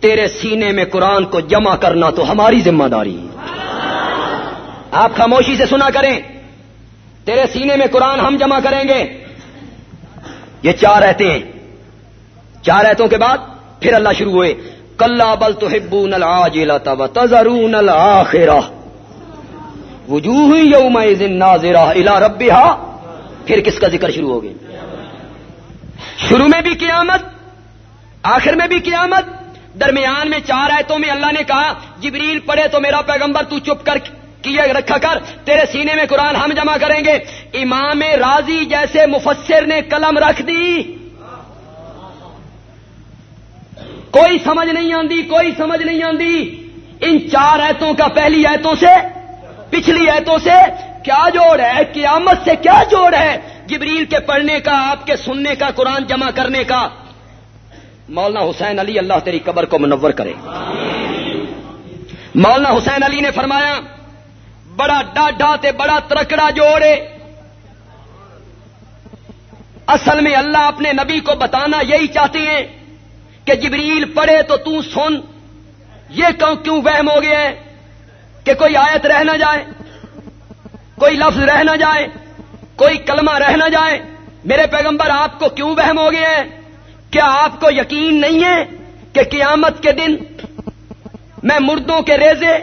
تیرے سینے میں قرآن کو جمع کرنا تو ہماری ذمہ داری آپ خاموشی سے سنا کریں۔ تیرے سینے میں قرآن ہم جمع کریں گے۔ یہ چار رہتے ہیں۔ چار ایتوں کے بعد پھر اللہ شروع ہوئے۔ کل بل تو ہبو نل آج تزرو وجوہ یوم نازرا الا پھر کس کا ذکر شروع ہو گیا شروع میں بھی قیامت، آخر میں بھی قیامت۔ درمیان میں چار آیتوں میں اللہ نے کہا، جبریل پڑھے تو میرا پیغمبر تو چپ کر کیے رکھا کر، تیرے سینے میں قرآن ہم جمع کریں گے۔ امام راضی جیسے مفسر نے قلم رکھ دی۔ کوئی سمجھ نہیں آتی کوئی سمجھ نہیں آتی ان چار ایتوں کا پہلی ایتوں سے، پچھلی ایتوں سے کیا جوڑ ہے؟ قیامت سے کیا جوڑ ہے؟ جبریل کے پڑھنے کا، آپ کے سننے کا، قرآن جمع کرنے کا۔ مولانا حسین علی اللہ تیری قبر کو منور کرے۔ مولانا حسین علی نے فرمایا بڑا ڈاڈا تے بڑا ترکڑا جوڑے۔ اصل میں اللہ اپنے نبی کو بتانا یہی چاہتے ہیں کہ جبریل پڑھے تو تو سن۔ یہ کیوں وہم ہو گیا ہے کہ کوئی آیت رہ نہ جائے؟ کوئی لفظ رہ نہ جائے؟ کوئی کلمہ رہ نہ جائے؟ میرے پیغمبر، آپ کو کیوں وہم ہو گیا ہے کیا آپ کو یقین نہیں ہے کہ قیامت کے دن میں مردوں کے ریزے،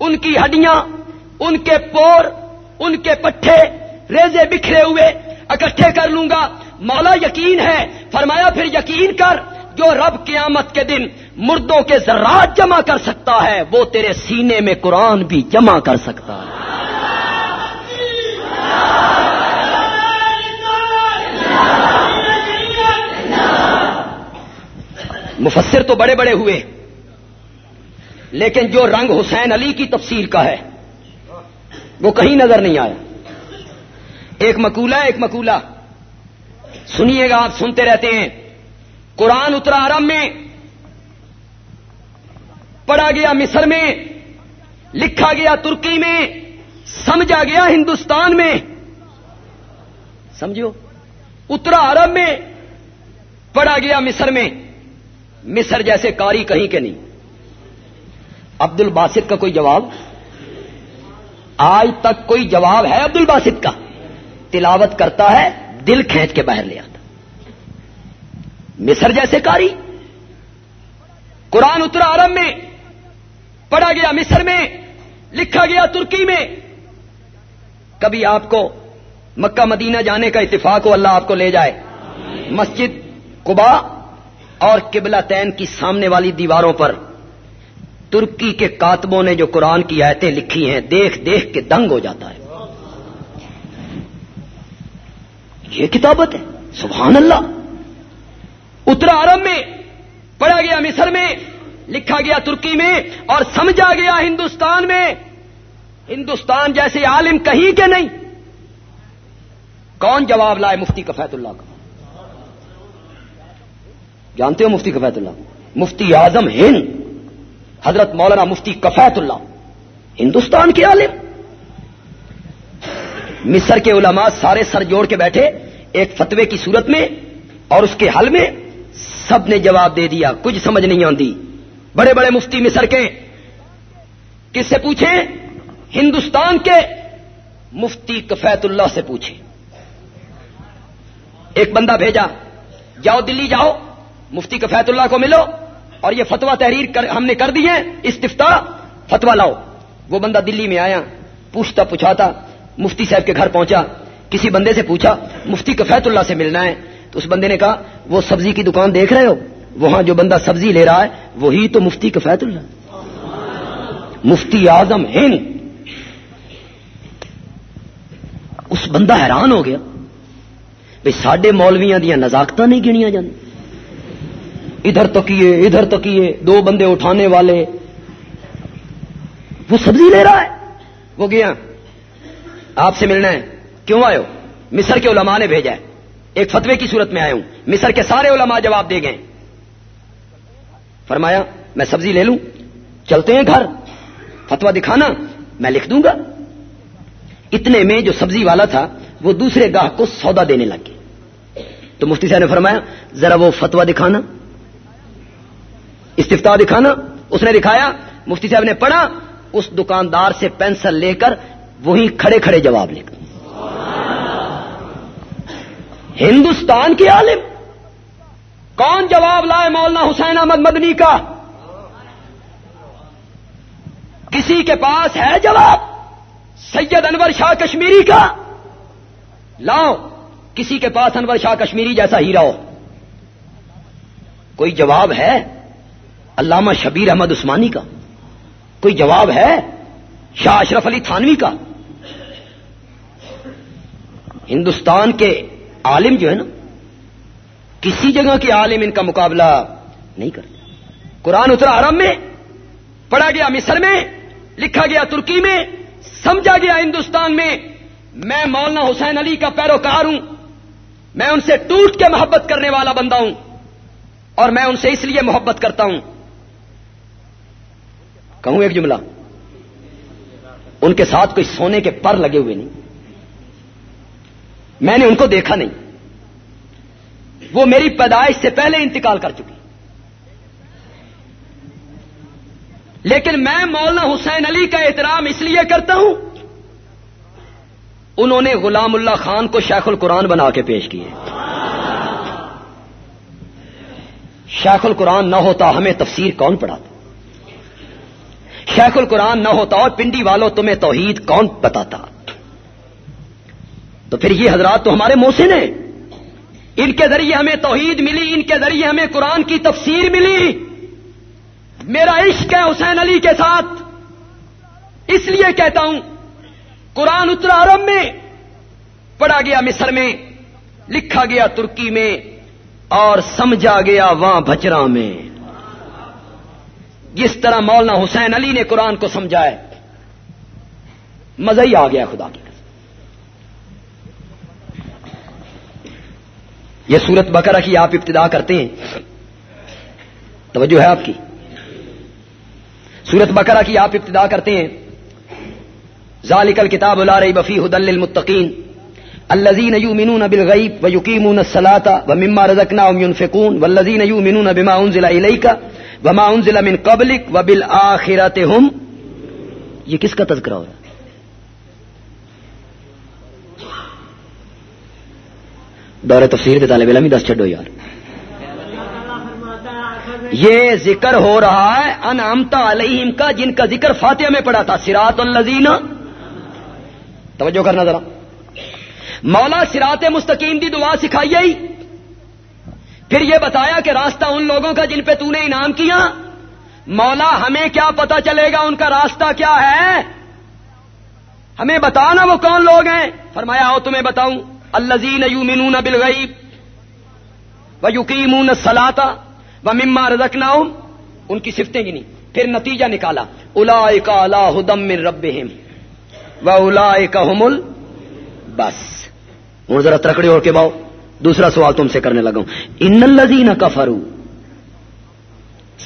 ان کی ہڈیاں ان کے پور، ان کے پٹھے ریزے بکھرے ہوئے، اکٹھے کر لوں گا۔ مولا یقین ہے، فرمایا پھر یقین کر، جو رب قیامت کے دن مردوں کے ذرات جمع کر سکتا ہے، وہ تیرے سینے میں قرآن بھی جمع کر سکتا ہے۔ مفسر تو بڑے بڑے ہوئے، لیکن جو رنگ حسین علی کی تفصیل کا ہے وہ کہیں نظر نہیں آیا۔ ایک مکولا ایک مکولا سنیے گا، آپ سنتے رہتے ہیں۔ قرآن اترا عرب میں، پڑھا گیا مصر میں، لکھا گیا ترکی میں، سمجھا گیا ہندوستان میں۔ سمجھو؟ اترا عرب میں، پڑھا گیا مصر میں۔ مصر جیسے کاری کہیں کے نہیں۔ عبد الباسط کا کوئی جواب؟ آج تک کوئی جواب ہے عبد الباسط کا۔ تلاوت کرتا ہے، دل کھینچ کے باہر لے آتا۔ مصر جیسے کاری قرآن اترا عرب میں، پڑھا گیا مصر میں، لکھا گیا ترکی میں۔ کبھی آپ کو مکہ مدینہ جانے کا اتفاق ہو، اللہ آپ کو لے جائے۔ مسجد قبا اور قبلہ تین کی سامنے والی دیواروں پر ترکی کے کاتبوں نے جو قرآن کی آیتیں لکھی ہیں، دیکھ دیکھ کے دنگ ہو جاتا ہے۔ یہ کتابت ہے۔ سبحان اللہ۔ اترا عرب میں، پڑھا گیا مصر میں، لکھا گیا ترکی میں، اور سمجھا گیا ہندوستان میں۔ ہندوستان جیسے عالم کہیں کے نہیں۔ کون جواب لائے مفتی کفیت اللہ کا؟ جانتے ہو مفتی کفیت اللہ؟ مفتی اعظم ہند۔ حضرت مولانا مفتی کفیت اللہ، ہندوستان کے عالم۔ مصر کے علماء سارے سر جوڑ کے بیٹھے، ایک فتوے کی صورت میں اور اس کے حل میں سب نے جواب دے دیا، کچھ سمجھ نہیں آتی بڑے بڑے مفتی مصر کے، کس سے پوچھیں؟ ہندوستان کے مفتی کفیت اللہ سے پوچھیں۔ ایک بندہ بھیجا، جاؤ دلی جاؤ، مفتی کفیت اللہ کو ملو۔ اور یہ فتوا تحریر کر ہم نے کر دی ہے استفتا فتوا لاؤ۔ وہ بندہ دلی میں آیا، پوچھتا پوچھاتا مفتی صاحب کے گھر پہنچا، کسی بندے سے پوچھا، مفتی کفیت اللہ سے ملنا ہے۔ تو اس بندے نے کہا، وہ سبزی کی دکان دیکھ رہے ہو؟ وہاں جو بندہ سبزی لے رہا ہے، وہی تو مفتی کفیت اللہ۔ مفتی اعظم ہند۔ اس بندہ حیران ہو گیا۔ بھائی سڈے مولویا دیا نزاکت نہیں گنیا جی ادھر تکیے ادھر تکیے دو بندے اٹھانے والے۔ وہ سبزی لے رہا ہے۔ وہ گیا۔ آپ سے ملنا ہے۔ کیوں آئے ہو؟ مصر کے علماء نے بھیجا ہے۔ ایک فتوے کی صورت میں آیا ہوں۔ مصر کے سارے علماء جواب دے گئے۔ فرمایا، میں سبزی لے لوں۔ چلتے ہیں گھر۔ فتوا دکھانا، میں لکھ دوں گا۔ اتنے میں جو سبزی والا تھا، وہ دوسرے گاہ کو سودا دینے لگ گئے تو مفتی صاحب نے فرمایا، ذرا وہ فتوا دکھانا۔ استفتا دکھانا، اس نے دکھایا، مفتی صاحب نے پڑھا، اس دکاندار سے پینسل لے کر وہی کھڑے کھڑے جواب لے کر۔ ہندوستان کے عالم، کون جواب لائے مولانا حسین احمد مدنی کا؟ کسی کے پاس ہے جواب؟ سید انور شاہ کشمیری کا؟ لاؤ، کسی کے پاس انور شاہ کشمیری جیسا ہی رہو۔ کوئی جواب ہے؟ علامہ شبیر احمد عثمانی کا کوئی جواب ہے؟ شاہ اشرف علی تھانوی کا۔ ہندوستان کے عالم جو ہے نا، کسی جگہ کے عالم ان کا مقابلہ نہیں کرتے۔ قرآن اترا عرب میں، پڑھا گیا مصر میں، لکھا گیا ترکی میں، سمجھا گیا ہندوستان میں۔ میں مولانا حسین علی کا پیروکار ہوں۔ میں ان سے ٹوٹ کے محبت کرنے والا بندہ ہوں۔ اور میں ان سے اس لیے محبت کرتا ہوں۔ کہوں ایک جملہ؟ ان کے ساتھ کوئی سونے کے پر لگے ہوئے نہیں۔ میں نے ان کو دیکھا نہیں۔ وہ میری پیدائش سے پہلے انتقال کر چکی۔ لیکن میں مولانا حسین علی کا احترام اس لیے کرتا ہوں۔ انہوں نے غلام اللہ خان کو شیخ القرآن بنا کے پیش کیے۔ شیخ القرآن نہ ہوتا، ہمیں تفسیر کون پڑھاتا؟ شیخ القرآن نہ ہوتا اور پنڈی والوں تمہیں توحید کون بتاتا؟ تو پھر یہ حضرات تو ہمارے موسن ہیں۔ ان کے ذریعے ہمیں توحید ملی، ان کے ذریعے ہمیں قرآن کی تفسیر ملی۔ میرا عشق ہے حسین علی کے ساتھ۔ اس لیے کہتا ہوں، قرآن اترا عرب میں، پڑھا گیا مصر میں، لکھا گیا ترکی میں، اور سمجھا گیا وہاں بچرا میں۔ جس طرح مولانا حسین علی نے قرآن کو سمجھا ہے مزہ ہی آ گیا خدا کی یہ سورت بکرا کی آپ ابتدا کرتے ہیں۔ توجہ ہے آپ کی۔ سورت بکرا کی آپ ابتدا کرتے ہیں۔ ذالک الکتاب لا ریب فیہ هدى للمتقین۔ الذين يؤمنون بالغیب ويقيمون الصلاة ومما رزقناهم ينفقون والذين يؤمنون بما انزل اليك وما انزل من قبلك وبالآخرة هم یہ کس کا تذکرہ ہو رہا ہے؟ دور تفسیر کے طالب علم دس چڈو یار۔ یہ ذکر ہو رہا ہے انعامتا علیہم کا جن کا ذکر فاتحہ میں پڑا تھا۔ سراط الزین توجہ کرنا ذرا۔ مولا سرات مستقیم دی دعا سکھائی آئی پھر یہ بتایا کہ راستہ ان لوگوں کا جن پہ تو نے انعام کیا؟ مولا، ہمیں کیا پتا چلے گا ان کا راستہ کیا ہے؟ ہمیں بتانا وہ کون لوگ ہیں؟ فرمایا ہو تمہیں بتاؤں۔ الزین یومنون بالغیب و یقیمون سلاتا و مما رزقنا ان کی سفتیں گنی پھر نتیجہ نکالا۔ الا ہدم من ربہم و الا بس ذرا ترکڑے ہو کے باؤ۔ دوسرا سوال تم سے کرنے لگا ان الزین کفرو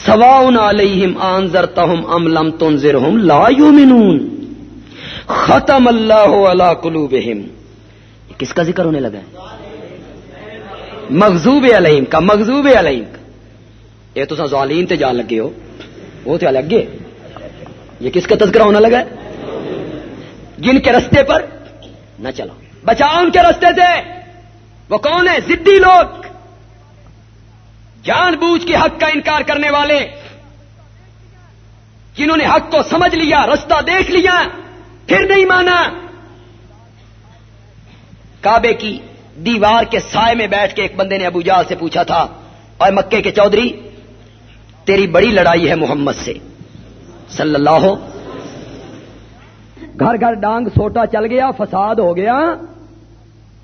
سواؤن علیہم آنزرتہم ام لم تنذرہم لا یومنون ختم اللہ علی قلوبہم۔ کس کا ذکر ہونے لگا ہے؟ مغزوب علیم کا مغزوب علیم کا یہ تو ظالین تے جان لگے ہو۔ وہ تو الگ یہ کس کا تذکرہ ہونا لگا ہے؟ جن کے رستے پر نہ چلا بچاؤ ان کے رستے سے۔ وہ کون ہے زدی لوگ۔ جان بوجھ کے حق کا انکار کرنے والے۔ جنہوں نے حق کو سمجھ لیا، رستہ دیکھ لیا، پھر نہیں مانا۔ کعبے کی دیوار کے سائے میں بیٹھ کے ایک بندے نے ابو جال سے پوچھا تھا اور مکے کے چودھری، تیری بڑی لڑائی ہے محمد سے۔ صلی اللہ ہو۔ گھر گھر ڈانگ سوٹا چل گیا، فساد ہو گیا۔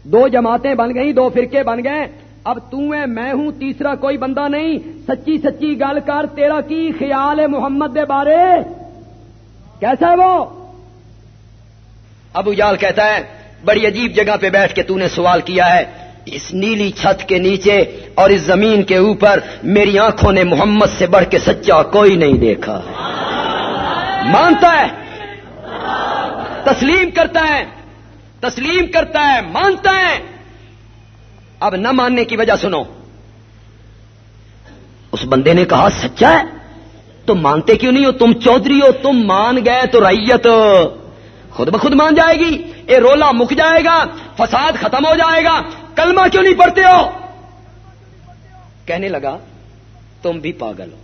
دو جماعتیں بن گئی دو فرقے بن گئے۔ اب ہے، میں ہوں، تیسرا کوئی بندہ نہیں۔ سچی سچی گل کر، تیرا کی خیال ہے محمد دے بارے؟ کیسا ہے وہ؟ ابو جال کہتا ہے، بڑی عجیب جگہ پہ بیٹھ کے تو نے سوال کیا ہے۔ اس نیلی چھت کے نیچے اور اس زمین کے اوپر میری آنکھوں نے محمد سے بڑھ کے سچا کوئی نہیں دیکھا۔ مانتا ہے، تسلیم کرتا ہے۔ تسلیم کرتا ہے، مانتا ہے۔ اب نہ ماننے کی وجہ سنو۔ اس بندے نے کہا، سچا ہے؟ تم مانتے کیوں نہیں ہو؟ تم چودھری ہو، تم مان گئے تو ریت خود بخود مان جائے گی۔ یہ رولا مک جائے گا، فساد ختم ہو جائے گا۔ کلمہ کیوں نہیں پڑھتے ہو؟ کہنے لگا، تم بھی پاگل ہو۔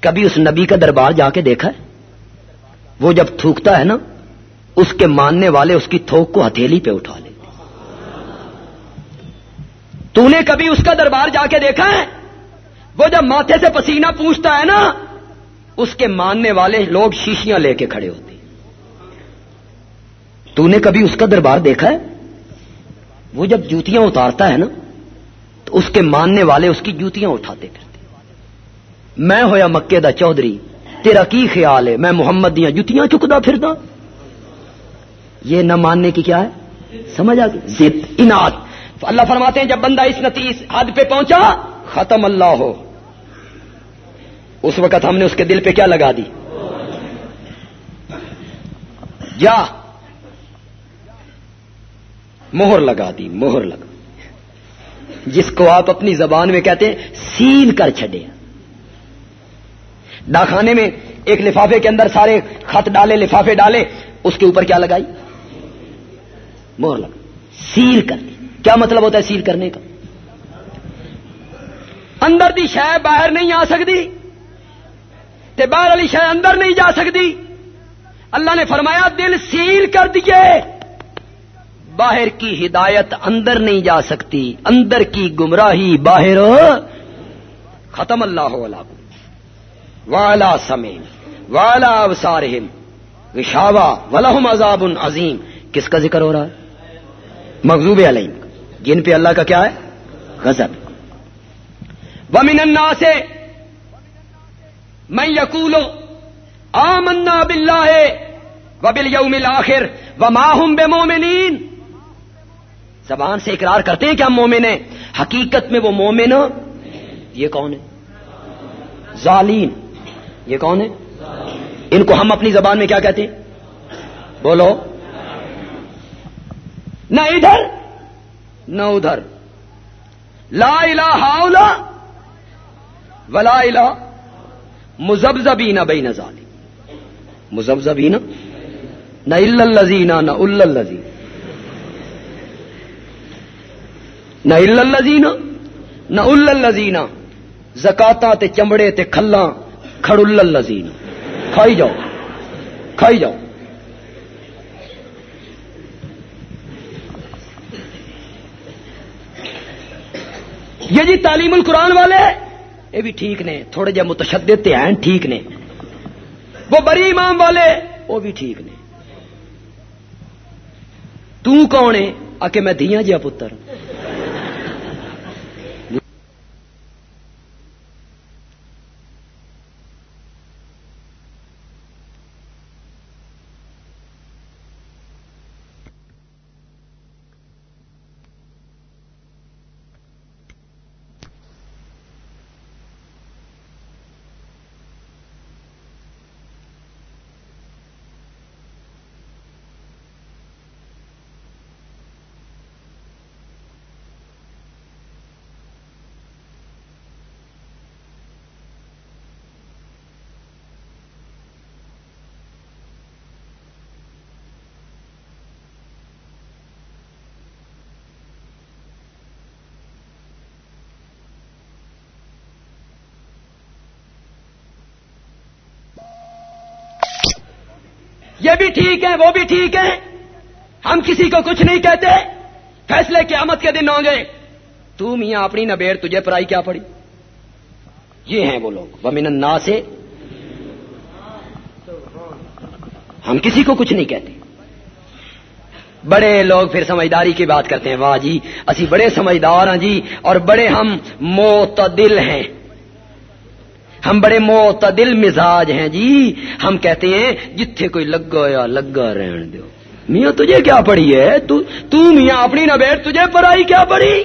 کبھی اس نبی کا دربار جا کے دیکھا ہے؟ وہ جب تھوکتا ہے نا اس کے ماننے والے اس کی تھوک کو ہتھیلی پہ اٹھا لیتے تو نے کبھی اس کا دربار جا کے دیکھا ہے؟ وہ جب ماتھے سے پسینہ پوچھتا ہے نا، اس کے ماننے والے لوگ شیشیاں لے کے کھڑے ہوتے تو نے کبھی اس کا دربار دیکھا ہے؟ وہ جب جوتیاں اتارتا ہے نا، تو اس کے ماننے والے اس کی جوتیاں اٹھاتے پھرتے میں ہویا مکے دا چودھری، تیرا کی خیال ہے؟ میں محمد دیا جتیاں چکتا پھر یہ نہ ماننے کی کیا ہے؟ سمجھ آ گئی۔ انعت اللہ فرماتے ہیں، جب بندہ اس نتیس حد پہ پہنچا، ختم اللہ ہو۔ اس وقت ہم نے اس کے دل پہ کیا لگا دی؟ جا۔ مہر لگا دی، مہر لگا جس کو آپ اپنی زبان میں کہتے ہیں سیل کر چھڈے ڈاکانے میں ایک لفافے کے اندر سارے خط ڈالے، لفافے ڈالے، اس کے اوپر کیا لگائی؟ مور لگا۔ سیل کر دی۔ کیا مطلب ہوتا ہے سیل کرنے کا؟ اندر دی شہ باہر نہیں آ سکتی۔ تے باہر والی شہ اندر نہیں جا سکتی۔ اللہ نے فرمایا، دل سیل کر دیے باہر کی ہدایت اندر نہیں جا سکتی۔ اندر کی گمراہی باہر۔ ختم اللہ علیہ والا سمین والا اوسارہم وشاوا ولہم عذاب عظیم۔ کس کا ذکر ہو رہا ہے؟ مغزوب علیہ جن پہ اللہ کا کیا ہے؟ غزب ومن الناس، من یقولو آمنا باللہ وبالیوم الاخر وما هم بمؤمنین۔ زبان سے اقرار کرتے ہیں کہ ہم مومن ہیں۔ حقیقت میں وہ مومن یہ کون ہے ظالین۔ یہ کون ہے ان کو ہم اپنی زبان میں کیا کہتے ہیں؟ بولو۔ نہ ادھر نہ ادھر۔ لا الہ ہاؤلا ولا الہ مزبزبین بین ظالی مزبزبین نہ الزینہ نہ الزین نہ الزین نہ الزین زکاتا تے چمڑے تے کھلاں، کھڑ الزین کھائی جاؤ کھائی جاؤ۔ یہ جی تعلیم القرآن والے؟ یہ بھی ٹھیک نے، تھوڑے جہ متشدد ہیں، ٹھیک نے۔ وہ بری امام والے، وہ بھی ٹھیک نے۔ تو کون ہے؟ آ کے میں دیا جیا پتر یہ بھی ٹھیک ہے وہ بھی ٹھیک ہے ہم کسی کو کچھ نہیں کہتے۔ فیصلے قیامت کے دن ہوں گے۔ تو میاں اپنی نہ تجھے پرائی کیا پڑی؟ یہ ہیں وہ لوگ۔ وہ النا سے ہم کسی کو کچھ نہیں کہتے۔ بڑے لوگ پھر سمجھداری کی بات کرتے ہیں۔ واہ جی اسی بڑے سمجھدار ہیں جی اور بڑے ہم معتدل ہیں۔ ہم بڑے معتدل مزاج ہیں جی۔ ہم کہتے ہیں جتھے کوئی لگا یا لگا رہن دو میاں تجھے کیا پڑی ہے؟ تو, تو میاں اپنی نہ بیٹھ تجھے پڑھائی کیا پڑی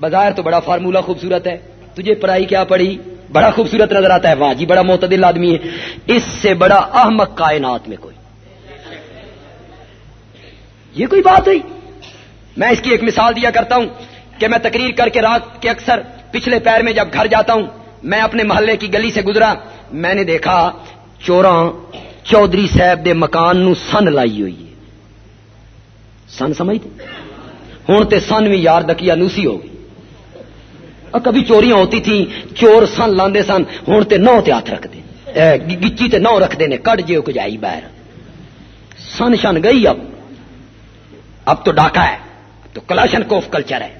بظاہر تو بڑا فارمولہ خوبصورت ہے۔ تجھے پڑھائی کیا پڑی بڑا خوبصورت نظر آتا ہے۔ واہ جی بڑا معتدل آدمی ہے۔ اس سے بڑا احمق کائنات میں کوئی۔ یہ کوئی بات ہوئی؟ میں اس کی ایک مثال دیا کرتا ہوں کہ میں تقریر کر کے رات کے اکثر پچھلے پیر میں جب گھر جاتا ہوں میں اپنے محلے کی گلی سے گزرا۔ میں نے دیکھا چوراں چودھری صاحب دے مکان نو سن لائی ہوئی ہے۔ سن سمجھ ہوں تے سن بھی یار دکیا نوسی ہو گئی۔ کبھی چوریاں ہوتی تھیں، چور سن لاندے سن ہوں تے نو تے ہاتھ رکھتے۔ گچی تے نو رکھتے نے کٹ جیو کچھ آئی باہر۔ سن شن گئی اب۔ اب تو ڈاکہ ہے تو کلاشن کوف کلچر ہے۔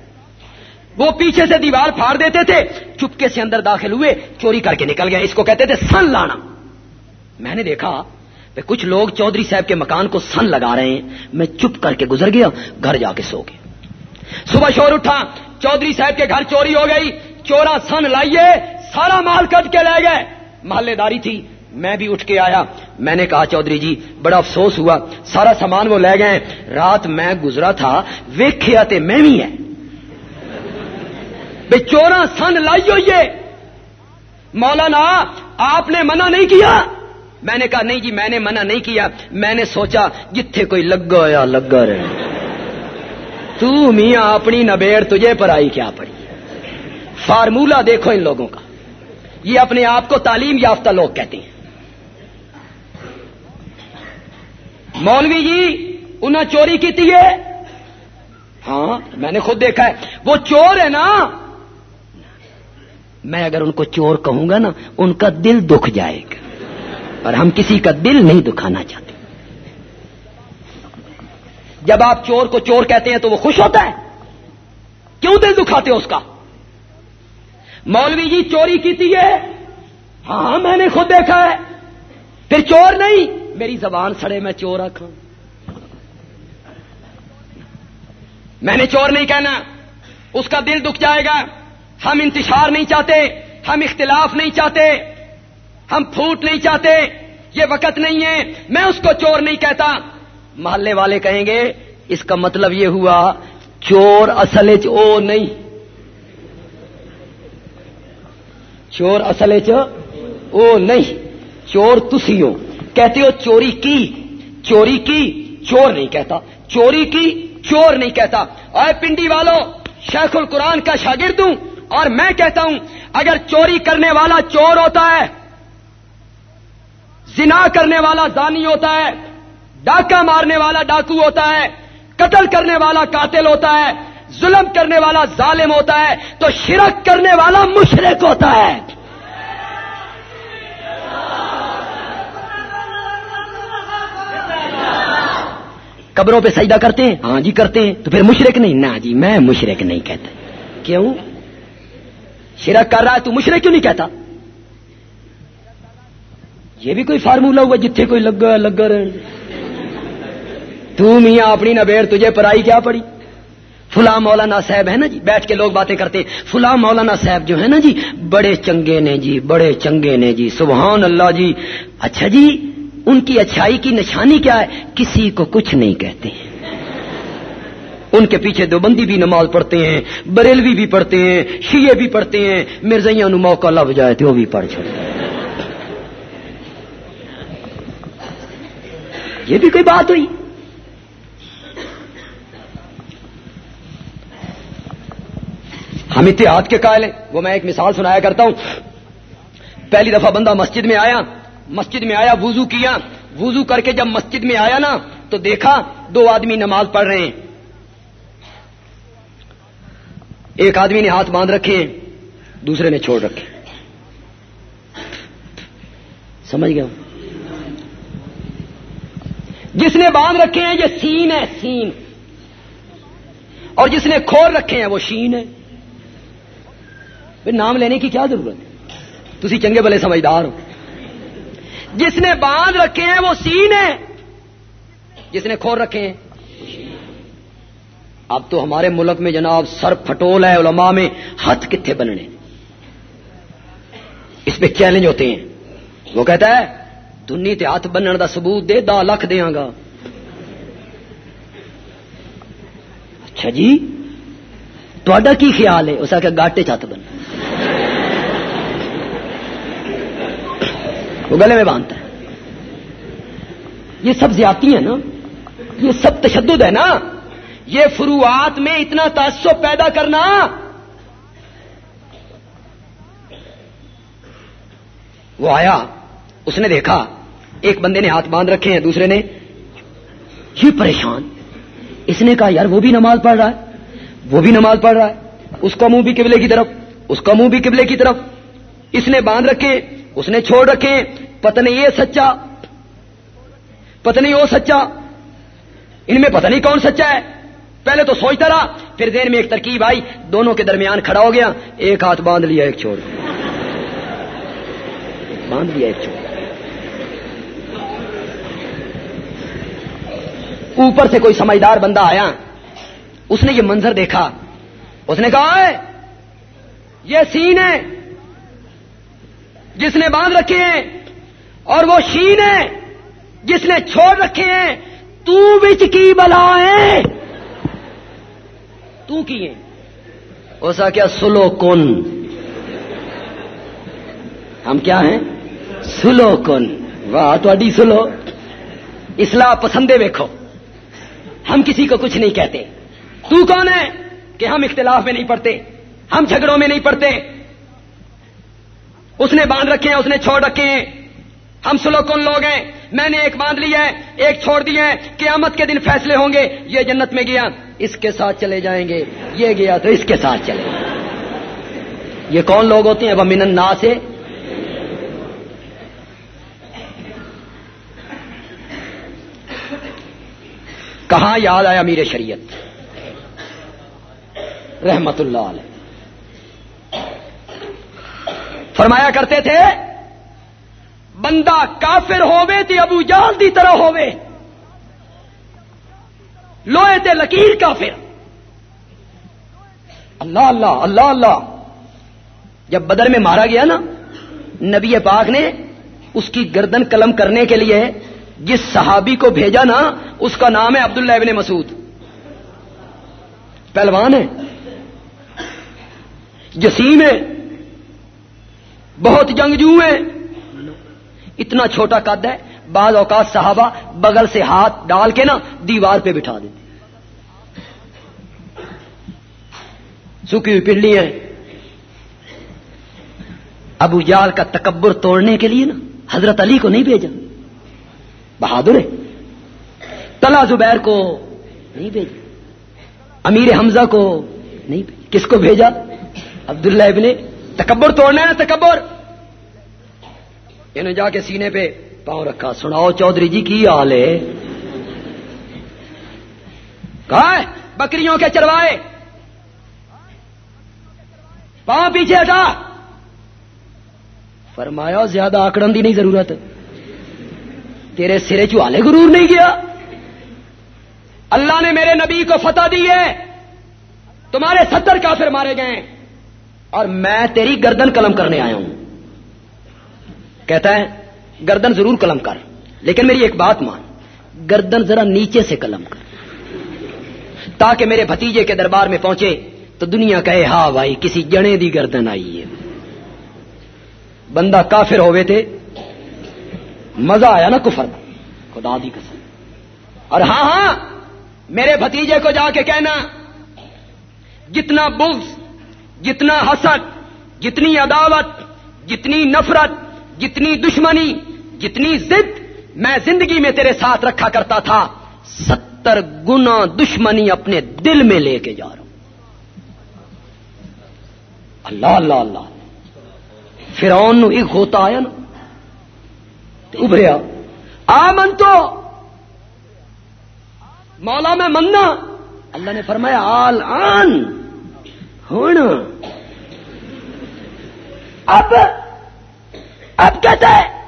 وہ پیچھے سے دیوار پھاڑ دیتے تھے، چپکے سے اندر داخل ہوئے، چوری کر کے نکل گئے۔ اس کو کہتے تھے سن لانا۔ میں نے دیکھا کہ کچھ لوگ چودھری صاحب کے مکان کو سن لگا رہے ہیں۔ میں چپ کر کے گزر گیا، گھر جا کے سو گیا۔ صبح شور اٹھا، چودھری صاحب کے گھر چوری ہو گئی۔ چورا سن لائیے، سارا مال کٹ کے لے گئے۔ محلے داری تھی، میں بھی اٹھ کے آیا۔ میں نے کہا، چودھری جی بڑا افسوس ہوا، سارا سامان وہ لے گئے رات میں گزرا تھا، ویکھیا تے میں بھی ہے بے چورا سن لائی ہوئی مولانا، آپ نے منع نہیں کیا؟ میں نے کہا، نہیں جی میں نے منع نہیں کیا۔ میں نے سوچا، جتھے کوئی لگا یا لگا رہے۔ تو میاں اپنی نبیڑ تجھے پر آئی کیا پڑی؟ فارمولا دیکھو ان لوگوں کا۔ یہ اپنے آپ کو تعلیم یافتہ لوگ کہتے ہیں۔ مولوی جی انہیں چوری کی ہے؟ ہاں میں نے خود دیکھا ہے۔ وہ چور ہے نا۔ میں اگر ان کو چور کہوں گا نا، ان کا دل دکھ جائے گا۔ اور ہم کسی کا دل نہیں دکھانا چاہتے۔ جب آپ چور کو چور کہتے ہیں تو وہ خوش ہوتا ہے۔ کیوں دل دکھاتے اس کا؟ مولوی جی چوری کی ہے ہاں میں نے خود دیکھا ہے۔ پھر چور نہیں، میری زبان سڑے، میں چور رکھا میں نے چور نہیں کہنا، اس کا دل دکھ جائے گا۔ ہم انتشار نہیں چاہتے، ہم اختلاف نہیں چاہتے، ہم پھوٹ نہیں چاہتے، یہ وقت نہیں ہے، میں اس کو چور نہیں کہتا۔ محلے والے کہیں گے، اس کا مطلب یہ ہوا، چور اصل او نہیں۔ چور اصل او نہیں۔ چور تسی ہو۔ کہتے ہو چوری کی چوری کی، چور نہیں کہتا۔ چوری کی، چور نہیں کہتا۔ اور پنڈی والوں شیخ القرآن کا شاگرد ہوں۔ اور میں کہتا ہوں، اگر چوری کرنے والا چور ہوتا ہے، زنا کرنے والا دانی ہوتا ہے، ڈاکہ مارنے والا ڈاکو ہوتا ہے، قتل کرنے والا قاتل ہوتا ہے، ظلم کرنے والا ظالم ہوتا ہے، تو شرک کرنے والا مشرق ہوتا ہے۔ قبروں پہ سجدہ کرتے ہیں؟ ہاں جی کرتے ہیں، تو پھر مشرق نہیں۔ نہ جی میں مشرق نہیں کہتا۔ کیوں؟ شرک کر رہا ہے تو مشرق کیوں نہیں کہتا؟ یہ بھی کوئی فارمولا ہوا جتھے کوئی لگا لگا تو میاں اپنی نہ بیڑ تجھے پرائی کیا پڑی؟ فلاں مولانا صاحب ہے نا جی؟ بیٹھ کے لوگ باتیں کرتے۔ فلاں مولانا صاحب جو ہے نا جی؟ بڑے چنگے نے جی بڑے چنگے نے جی۔ سبحان اللہ جی۔ اچھا جی ان کی اچھائی کی نشانی کیا ہے؟ کسی کو کچھ نہیں کہتے ہیں۔ ان کے پیچھے دو بندی بھی نماز پڑھتے ہیں، بریلوی بھی پڑھتے ہیں، شیعہ بھی پڑھتے ہیں مرزیا نو موقع لگ جائے تو وہ بھی پڑھ چھوڑتے یہ بھی کوئی بات ہوئی۔ ہم اتحاد کے قائل ہیں۔ وہ میں ایک مثال سنایا کرتا ہوں۔ پہلی دفعہ بندہ مسجد میں آیا، مسجد میں آیا، وضو کیا۔ وضو کر کے جب مسجد میں آیا نا، تو دیکھا دو آدمی نماز پڑھ رہے ہیں۔ ایک آدمی نے ہاتھ باندھ رکھے، دوسرے نے چھوڑ رکھے۔ سمجھ گیا جس نے باندھ رکھے ہیں، یہ سین ہے، سین۔ اور جس نے کھور رکھے ہیں، وہ شین ہے۔ پھر نام لینے کی کیا ضرورت ہے؟ تھی چنگے بلے سمجھدار ہو۔ جس نے باندھ رکھے ہیں، وہ سین ہے۔ جس نے کھور رکھے ہیں اب تو ہمارے ملک میں جناب سر پھٹول ہے علماء میں ہاتھ کتنے بننے؟ اس پہ چیلنج ہوتے ہیں۔ وہ کہتا ہے، دنی تے ہاتھ بننے دا ثبوت دے دا لکھ دیا گا اچھا جی تا کی خیال ہے؟ اس کا گاٹے چت بن وہ گلے میں باندھتا ہے۔ یہ سب زیادتی ہے نا؟ یہ سب تشدد ہے نا؟ یہ فروعات میں اتنا تعصب پیدا کرنا وہ آیا، اس نے دیکھا، ایک بندے نے ہاتھ باندھ رکھے ہیں، دوسرے نے، یہ پریشان، اس نے کہا، یار، وہ بھی نماز پڑھ رہا ہے، وہ بھی نماز پڑھ رہا ہے، اس کا منہ بھی قبلے کی طرف، اس کا منہ بھی قبلے کی طرف، اس نے باندھ رکھے اس نے چھوڑ رکھے پتہ نہیں یہ سچا، پتہ نہیں وہ سچا، ان میں پتہ نہیں کون سچا ہے۔ پہلے تو سوچتا رہا، پھر دین میں ایک ترکیب آئی، دونوں کے درمیان کھڑا ہو گیا، ایک ہاتھ باندھ لیا، ایک چھوڑ باندھ لیا، ایک چھوڑ اوپر سے کوئی سمجھدار بندہ آیا، اس نے یہ منظر دیکھا۔ اس نے کہا یہ سین ہے جس نے باندھ رکھے ہیں، اور وہ شین ہے جس نے چھوڑ رکھے ہیں۔ تو بچ کی بلا ہے؟ تو کی ہے اسا کیا سلو کن؟ ہم کیا ہیں؟ سلو کن۔ واہ تھی سلو۔ اسلح پسندے ویکھو۔ ہم کسی کو کچھ نہیں کہتے۔ تو کون ہے کہ ہم اختلاف میں نہیں پڑتے ہم جھگڑوں میں نہیں پڑتے اس نے باندھ رکھے ہیں، اس نے چھوڑ رکھے ہیں۔ ہم سلو کون لوگ ہیں۔ میں نے ایک باندھ لیا ہے، ایک چھوڑ دیا ہے، قیامت کے دن فیصلے ہوں گے، یہ جنت میں گیا، اس کے ساتھ چلے جائیں گے، یہ گیا تو اس کے ساتھ چلے۔ یہ کون لوگ ہوتے ہیں؟ وہ من نا سے کہاں یاد آیا میر شریعت؟ رحمت اللہ علیہ۔ فرمایا کرتے تھے بندہ کافر ہووے تے ابو جال دی طرح ہووے۔ لوہے تے لکیر کافر۔ اللہ اللہ اللہ اللہ۔ جب بدر میں مارا گیا نا، نبی پاک نے اس کی گردن قلم کرنے کے لیے جس صحابی کو بھیجا نا، اس کا نام ہے عبداللہ ابن مسعود۔ پہلوان ہے۔ جسیم ہے۔ بہت جنگجو ہے۔ اتنا چھوٹا قد ہے، بعض اوقات صحابہ بغل سے ہاتھ ڈال کے نا دیوار پہ بٹھا دیتے سوکھی ہوئی پنڈلی ہے۔ ابو جال کا تکبر توڑنے کے لیے نا حضرت علی کو نہیں بھیجا۔ بہادر ہے۔ تلا زبیر کو نہیں بھیجا۔ امیر حمزہ کو نہیں بھیجا۔ کس کو بھیجا؟ عبداللہ ابن تکبر توڑنا ہے، تکبر۔ انہیں جا کے سینے پہ پاؤں رکھا۔ سناؤ چودھری جی کی حال ہے؟ کہا ہے؟ بکریوں کے چروائے۔ پاؤں پیچھے ہٹا۔ فرمایا، زیادہ آکڑن دی نہیں ضرورت۔ تیرے سرے چوالے غرور نہیں گیا اللہ نے میرے نبی کو فتح دی ہے۔ تمہارے ستر کافر مارے گئے اور میں تیری گردن قلم کرنے آیا ہوں۔ کہتا ہے، گردن ضرور قلم کر، لیکن میری ایک بات مان، گردن ذرا نیچے سے قلم کر۔ تاکہ میرے بھتیجے کے دربار میں پہنچے، تو دنیا کہے ہاں بھائی، کسی جنے دی گردن آئی ہے۔ بندہ کافر ہوئے تھے، مزہ آیا نا کفر خدا دی قسم۔ اور ہاں ہاں میرے بھتیجے کو جا کے کہنا، جتنا بغض، جتنا حسد، جتنی عداوت، جتنی نفرت جتنی دشمنی، جتنی ضد میں زندگی میں تیرے ساتھ رکھا کرتا تھا، ستر گنا دشمنی اپنے دل میں لے کے جا رہا ہوں۔ اللہ اللہ اللہ۔ فرون ہوتا آیا نا۔ ابھریا آ من تو۔ مولا میں مننا۔ اللہ نے فرمایا، آل آن۔ ہوں اب اب کہتا ہے،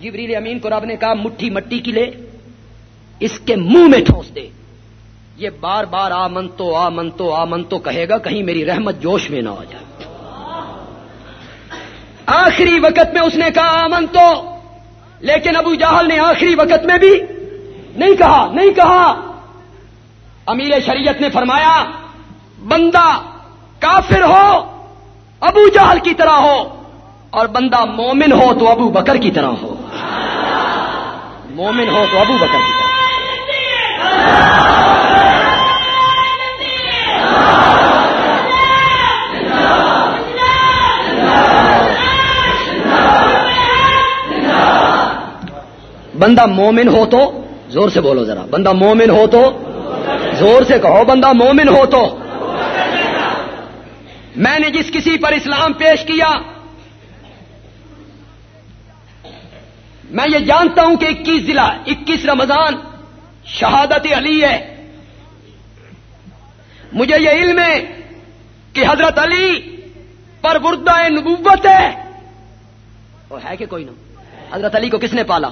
جبریل امین کو رب نے کہا، مٹھی مٹی کی لے، اس کے منہ میں ٹھوس دے۔ یہ بار بار آ من تو آ من تو آ من تو کہے گا، کہیں میری رحمت جوش میں نہ آ جائے۔ آخری وقت میں اس نے کہا، آمن تو۔ لیکن ابو جہل نے آخری وقت میں بھی نہیں کہا نہیں کہا۔ امیر شریعت نے فرمایا، بندہ کافر ہو، ابو جہل کی طرح ہو۔ اور بندہ مومن ہو تو ابو بکر کی طرح ہو۔ مومن ہو تو ابو بکر کی طرح۔ بندہ مومن ہو تو زور سے بولو ذرا۔ بندہ مومن ہو تو زور سے کہو۔ بندہ مومن ہو تو میں نے جس کسی پر اسلام پیش کیا میں یہ جانتا ہوں کہ اکیس ضلع، اکیس رمضان شہادت علی ہے۔ مجھے یہ علم ہے کہ حضرت علی پر بردہ نبوت ہے۔ اور ہے کہ کوئی نہ۔ حضرت علی کو کس نے پالا؟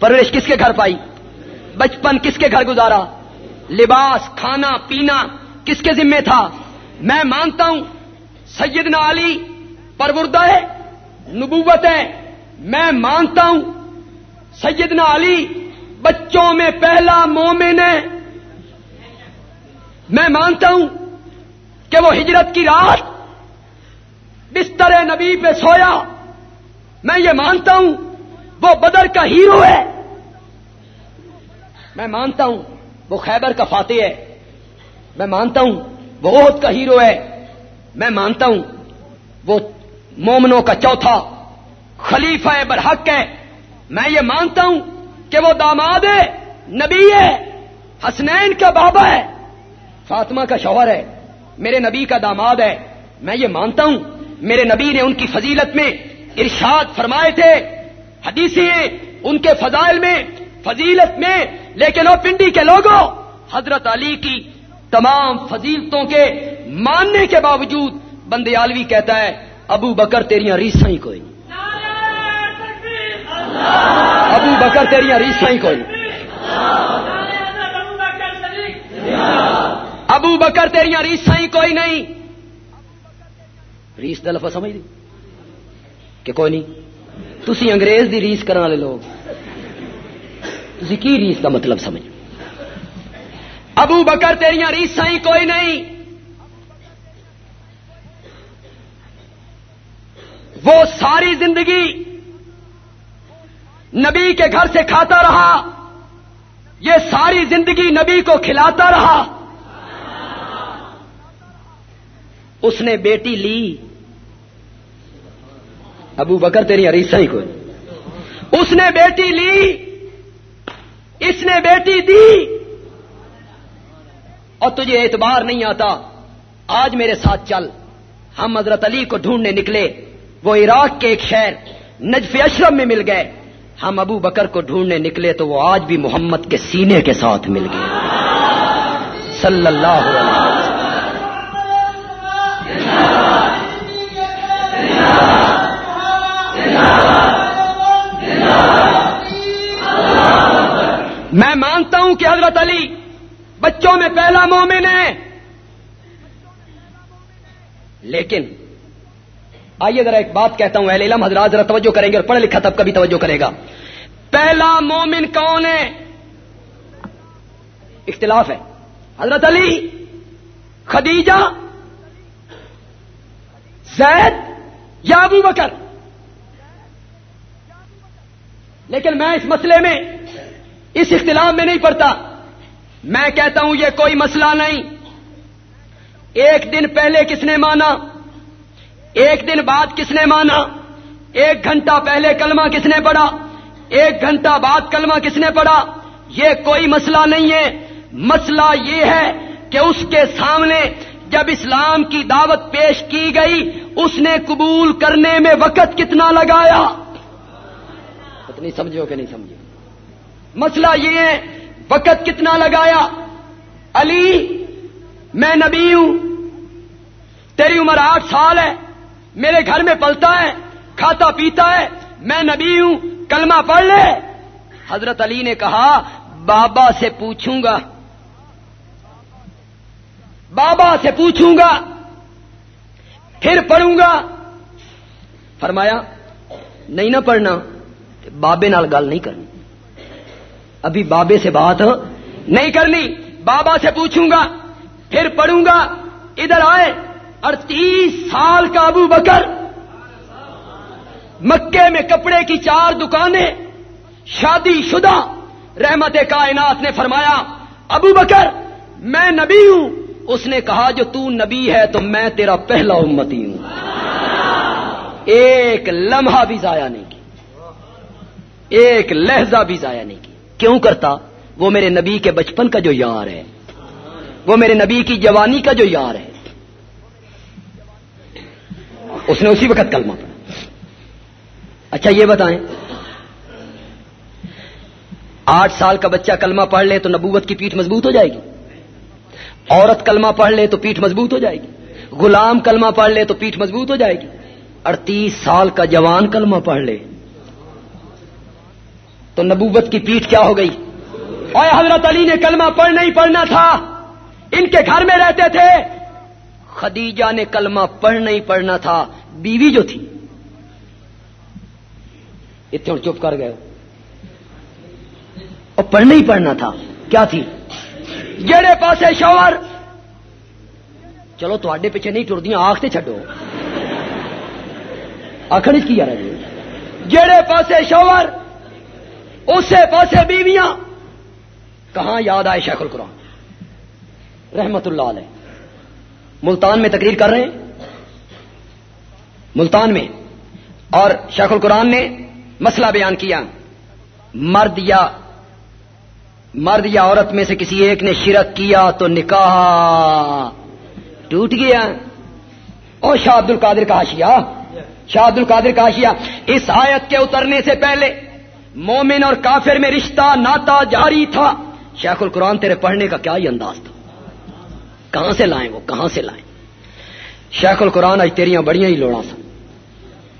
پرورش کس کے گھر پائی؟ بچپن کس کے گھر گزارا؟ لباس، کھانا، پینا کس کے ذمے تھا؟ میں مانتا ہوں سیدنا علی پروردہ ہے، نبوت ہے۔ میں مانتا ہوں، سیدنا علی بچوں میں پہلا مومن ہے۔ میں مانتا ہوں کہ وہ ہجرت کی رات بستر نبی پہ سویا۔ میں یہ مانتا ہوں، وہ بدر کا ہیرو ہے۔ میں مانتا ہوں، وہ خیبر کا فاتح ہے۔ میں مانتا ہوں، وہ عہد کا ہیرو ہے۔ میں مانتا ہوں، وہ مومنوں کا چوتھا خلیفہ برحق ہے۔ میں یہ مانتا ہوں کہ وہ داماد ہے، نبی ہے، حسنین کا بابا ہے۔ فاطمہ کا شوہر ہے، میرے نبی کا داماد ہے۔ میں یہ مانتا ہوں، میرے نبی نے ان کی فضیلت میں ارشاد فرمائے تھے۔ حدیثیں ان کے فضائل میں فضیلت میں، لیکن وہ پنڈی کے لوگوں، حضرت علی کی تمام فضیلتوں کے ماننے کے باوجود بندیالوی کہتا ہے، ابو بکر تیریاں ریسا ہی کوئی نہیں۔ ابو بکر تیریاں ریسا ہی کوئی؟ ابو بکر تیریاں ریسا ہی کوئی نہیں؟ ریس دلفا سمجھ لی کہ کوئی نہیں؟ تھی انگریز دی ریس کرنے والے لوگ۔ تھی کی ریس کا مطلب سمجھ؟ ابو بکر تیریاں ریسا ہی کوئی نہیں؟ وہ ساری زندگی نبی کے گھر سے کھاتا رہا۔ یہ ساری زندگی نبی کو کھلاتا رہا۔ اس نے بیٹی لی۔ ابو بکر، تیری عریسا ہی کوئی۔ اس نے بیٹی لی۔ اس نے بیٹی دی۔ اور تجھے اعتبار نہیں آتا۔ آج میرے ساتھ چل۔ ہم حضرت علی کو ڈھونڈنے نکلے۔ وہ عراق کے ایک شہر نجف اشرم میں مل گئے۔ ہم ابو بکر کو ڈھونڈنے نکلے تو وہ آج بھی محمد کے سینے کے ساتھ مل گئے۔ صلی اللہ علیہ وسلم۔ میں مانتا ہوں کہ حضرت علی بچوں میں پہلا مومن ہے۔ لیکن آئیے ذرا ایک بات کہتا ہوں، اہل علم، حضرات ذرا توجہ کریں گے اور پڑھ لکھا تب کبھی توجہ کرے گا۔ پہلا مومن کون ہے؟ اختلاف ہے۔ حضرت علی، خدیجہ، زید یا ابو بکر؟ لیکن میں اس مسئلے میں اس اختلاف میں نہیں پڑتا۔ میں کہتا ہوں یہ کوئی مسئلہ نہیں۔ ایک دن پہلے کس نے مانا؟ ایک دن بعد کس نے مانا؟ ایک گھنٹہ پہلے کلمہ کس نے پڑھا؟ ایک گھنٹہ بعد کلمہ کس نے پڑھا؟ یہ کوئی مسئلہ نہیں ہے۔ مسئلہ یہ ہے کہ اس کے سامنے جب اسلام کی دعوت پیش کی گئی، اس نے قبول کرنے میں وقت کتنا لگایا؟ نہیں سمجھو کہ نہیں سمجھو۔ مسئلہ یہ ہے، وقت کتنا لگایا؟ علی، میں نبی ہوں، تیری عمر آٹھ سال ہے۔ میرے گھر میں پلتا ہے، کھاتا پیتا ہے، میں نبی ہوں، کلمہ پڑھ لے۔ حضرت علی نے کہا، بابا سے پوچھوں گا۔ بابا سے پوچھوں گا۔ پھر پڑھوں گا۔ فرمایا، نہیں نہ پڑھنا، بابے نال گل نہیں کرنی۔ ابھی بابے سے بات نہیں کرنی، بابا سے پوچھوں گا، پھر پڑھوں گا۔ ادھر آئے۔ اڑتیس سال کا ابو بکر۔ مکے میں کپڑے کی چار دکانیں۔ شادی شدہ۔ رحمت کائنات نے فرمایا، ابو بکر، میں نبی ہوں۔ اس نے کہا، جو تو نبی ہے، تو میں تیرا پہلا امتی ہوں۔ ایک لمحہ بھی ضائع نہیں کی۔ ایک لہجہ بھی ضائع نہیں کی۔ کیوں کرتا؟ وہ میرے نبی کے بچپن کا جو یار ہے۔ وہ میرے نبی کی جوانی کا جو یار ہے۔ اس نے اسی وقت کلمہ پڑھا۔ اچھا یہ بتائیں۔ آٹھ سال کا بچہ کلمہ پڑھ لے تو نبوت کی پیٹھ مضبوط ہو جائے گی۔ عورت کلمہ پڑھ لے تو پیٹھ مضبوط ہو جائے گی۔ غلام کلمہ پڑھ لے تو پیٹھ مضبوط ہو جائے گی۔ اڑتیس سال کا جوان کلمہ پڑھ لے تو نبوت کی پیٹھ کیا ہو گئی؟ اور حضرت علی نے کلمہ پڑھ نہیں پڑھنا تھا۔ ان کے گھر میں رہتے تھے۔ خدیجہ نے کلمہ پڑھ نہیں پڑھنا تھا، بیوی جو تھی۔ اتنے چپ کر گئے اور پڑھنا ہی پڑھنا تھا۔ کیا تھی؟ جڑے پاسے شوہر۔ چلو تے پیچھے نہیں ٹردیاں آختے چڈو آخر کی یار جڑے پاسے شوہر، اسے پاسے بیویاں۔ کہاں یاد آئے شیخ القرآن؟ رحمت اللہ علیہ۔ ملتان میں تقریر کر رہے ہیں۔ ملتان میں۔ اور شیخ القرآن نے مسئلہ بیان کیا۔ مرد یا مرد یا عورت میں سے کسی ایک نے شرک کیا تو نکاح ٹوٹ گیا۔ او شاہ عبد القادر کا آشیا شاہ عبد القادر کا آشیا اس آیت کے اترنے سے پہلے مومن اور کافر میں رشتہ ناتا جاری تھا۔ شیخ القرآن تیرے پڑھنے کا کیا ہی انداز تھا۔ کہاں سے لائیں وہ؟ کہاں سے لائیں؟ شیخ القرآن آج تیریاں بڑیاں ہی لوڑا سن،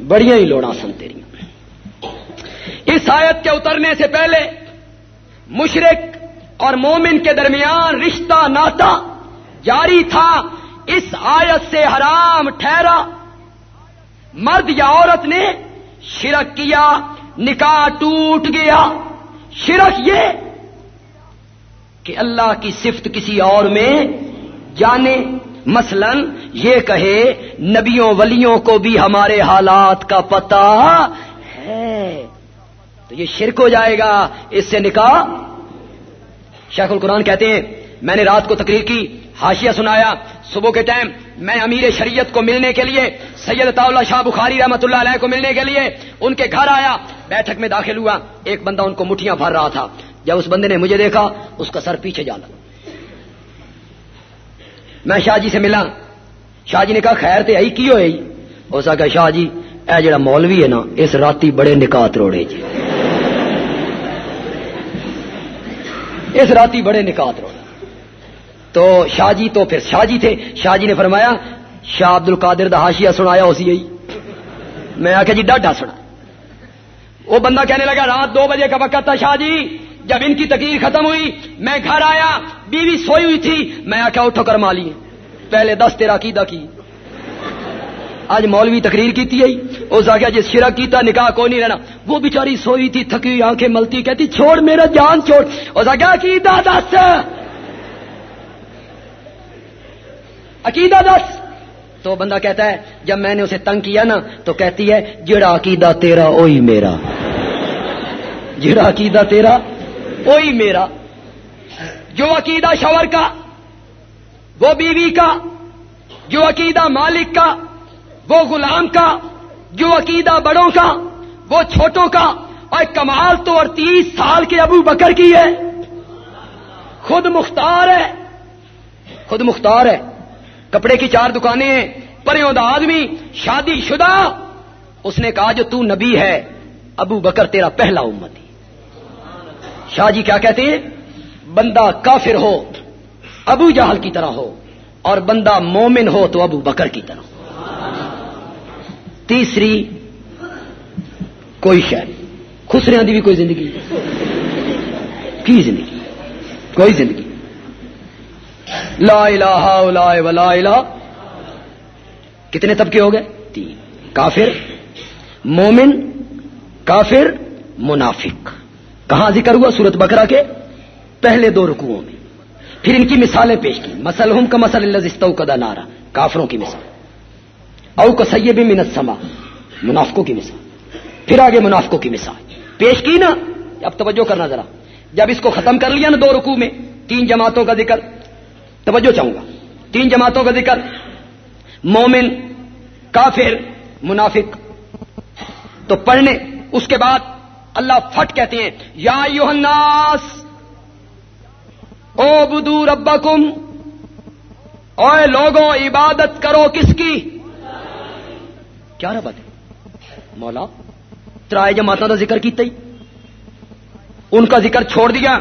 بڑیاں ہی لوڑا سن تیریاں۔ اس آیت کے اترنے سے پہلے مشرق اور مومن کے درمیان رشتہ ناتا جاری تھا۔ اس آیت سے حرام ٹھہرا۔ مرد یا عورت نے شرک کیا، نکاح ٹوٹ گیا۔ شرک یہ کہ اللہ کی صفت کسی اور میں جانے۔ مثلا یہ کہے، نبیوں ولیوں کو بھی ہمارے حالات کا پتہ ہے۔ تو یہ شرک ہو جائے گا، اس سے نکاح۔ شیخ القرآن کہتے ہیں، میں نے رات کو تقریر کی ہاشیہ سنایا۔ صبح کے ٹائم میں امیر شریعت کو ملنے کے لیے، سید طاولہ شاہ بخاری رحمت اللہ علیہ کو ملنے کے لیے ان کے گھر آیا۔ بیٹھک میں داخل ہوا، ایک بندہ ان کو مٹھیاں بھر رہا تھا۔ جب اس بندے نے مجھے دیکھا، اس کا سر پیچھے جانا میں شاہ جی سے ملا شاہ جی نے کہا، خیر تے آئی کی ہوئی اس کا شاہ جی اے جڑا مولوی ہے نا، اس راتی بڑے نکات روڑے جی۔ اس راتی بڑے نکات روڑے تو شاہ جی تو پھر شاہ جی تھے۔ شاہ جی نے فرمایا، شاہ عبد القادر دہاشیا سنایا اسی ہی۔ میں آخیا جی ڈاڈا سنا وہ بندہ کہنے لگا، رات دو بجے کا وقت تھا شاہ جی جب ان کی تقریر ختم ہوئی، میں گھر آیا، بیوی سوئی ہوئی تھی، میں آخیا اٹھو کر مالی پہلے دس تیرا کی کی۔ آج مولوی تقریر کی تھی اس آخیا جس شرا کیتا، نکاح کوئی نہیں رہنا۔ وہ بیچاری سوئی تھی، تھکی ہوئی آنکھیں ملتی، کہتی، چھوڑ میرا جان، چھوڑ۔ اس آخیا عقیدہ دس۔ عقیدہ دس۔ تو بندہ کہتا ہے، جب میں نے اسے تنگ کیا نا، تو کہتی ہے، جڑا عقیدہ تیرا وہی میرا۔ جڑا عقیدہ تیرا وہی میرا۔ جو عقیدہ شور کا، وہ بیوی کا، جو عقیدہ مالک کا، وہ غلام کا، جو عقیدہ بڑوں کا، وہ چھوٹوں کا۔ اور کمال تو اور تیس سال کے ابو بکر کی ہے۔ خود مختار ہے۔ خود مختار ہے۔ کپڑے کی چار دکانیں ہیں۔ پریوں آدمی شادی شدہ۔ اس نے کہا جو تو نبی ہے، ابو بکر تیرا پہلا امت شاہ جی کیا کہتے ہیں؟ بندہ کافر ہو، ابو جہل کی طرح ہو، اور بندہ مومن ہو تو ابو بکر کی طرح۔ تیسری، کوئی شاید خسرے دی بھی کوئی زندگی کی زندگی؟ کوئی زندگی لا الہ لا ولا الہ۔ کتنے طبقے ہو گئے؟ تین۔ کافر، مومن، کافر، منافق۔ کہاں ذکر ہوا سورت بکرا کے؟ پہلے دو رکوعوں میں۔ پھر ان کی مثالیں پیش کی۔ مسل کا مسل اللہ کا نارا۔ کافروں کی مثال۔ او کا سیب منت سما منافقوں کی مثال۔ پھر آگے منافقوں کی مثال۔ پیش کی نا؟ اب توجہ کرنا ذرا۔ جب اس کو ختم کر لیا نا دو رکوع میں، تین جماعتوں کا ذکر۔ توجہ چاہوں گا۔ تین جماعتوں کا ذکر۔ مومن، کافر، منافق۔ تو پڑھنے، اس کے بعد اللہ فٹ کہتے ہیں، یا یوحناس او بدو ربا کم اوے لوگوں، عبادت کرو کس کی؟ کیا ربت ہے مولا ترائے جماعتوں کا ذکر کی تئی؟ ان کا ذکر چھوڑ دیا،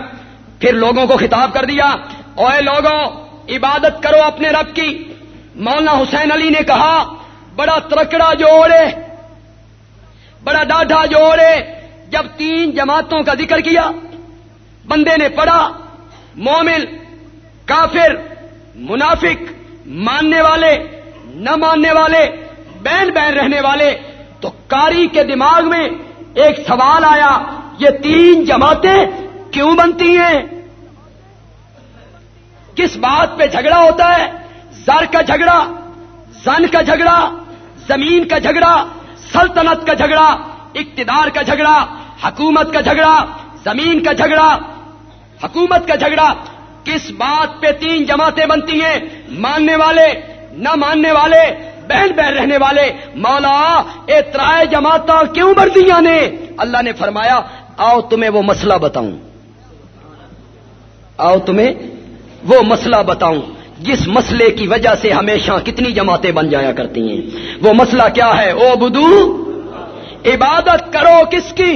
پھر لوگوں کو خطاب کر دیا اوے لوگوں، عبادت کرو اپنے رب کی۔ مولانا حسین علی نے کہا، بڑا ترکڑا جوڑے، بڑا ڈاڈھا جوڑے جب تین جماعتوں کا ذکر کیا، بندے نے پڑھا، مومن، کافر، منافق، ماننے والے، نہ ماننے والے، بین بین رہنے والے، تو کاری کے دماغ میں ایک سوال آیا، یہ تین جماعتیں کیوں بنتی ہیں؟ کس بات پہ جھگڑا ہوتا ہے؟ زر کا جھگڑا، زن کا جھگڑا، زمین کا جھگڑا، سلطنت کا جھگڑا اقتدار کا جھگڑا، حکومت کا جھگڑا، زمین کا جھگڑا۔ حکومت کا جھگڑا کس بات پہ تین جماعتیں بنتی ہیں؟ ماننے والے، نہ ماننے والے، بہن بہن رہنے والے۔ مولا، اے ترائے جماعت کیوں بڑھتی نے؟ اللہ نے فرمایا، آؤ تمہیں وہ مسئلہ بتاؤں۔ آؤ تمہیں وہ مسئلہ بتاؤں۔ جس مسئلے کی وجہ سے ہمیشہ کتنی جماعتیں بن جایا کرتی ہیں۔ وہ مسئلہ کیا ہے؟ او بدو عبادت کرو کس کی؟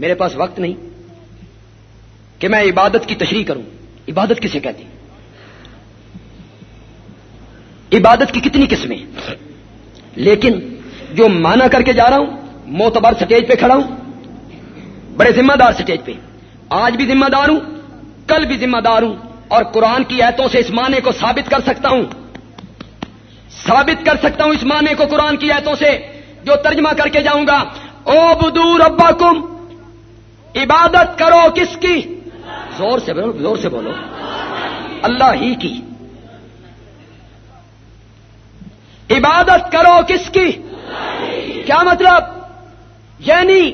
میرے پاس وقت نہیں کہ میں عبادت کی تشریح کروں۔ عبادت کسے کہتی عبادت کی کتنی قسمیں لیکن جو مانا کر کے جا رہا ہوں موتبر سٹیج پہ کھڑا ہوں، بڑے ذمہ دار سٹیج پہ۔ آج بھی ذمہ دار ہوں، کل بھی ذمہ دار ہوں اور قرآن کی ایتوں سے اس معنی کو ثابت کر سکتا ہوں۔ ثابت کر سکتا ہوں اس معنی کو قرآن کی ایتوں سے جو ترجمہ کر کے جاؤں گا۔ او بدور ابا کم عبادت کرو کس کی؟ زور سے بولو، زور سے بولو۔ اللہ ہی کی۔ عبادت کرو کس کی؟ کیا مطلب؟ یعنی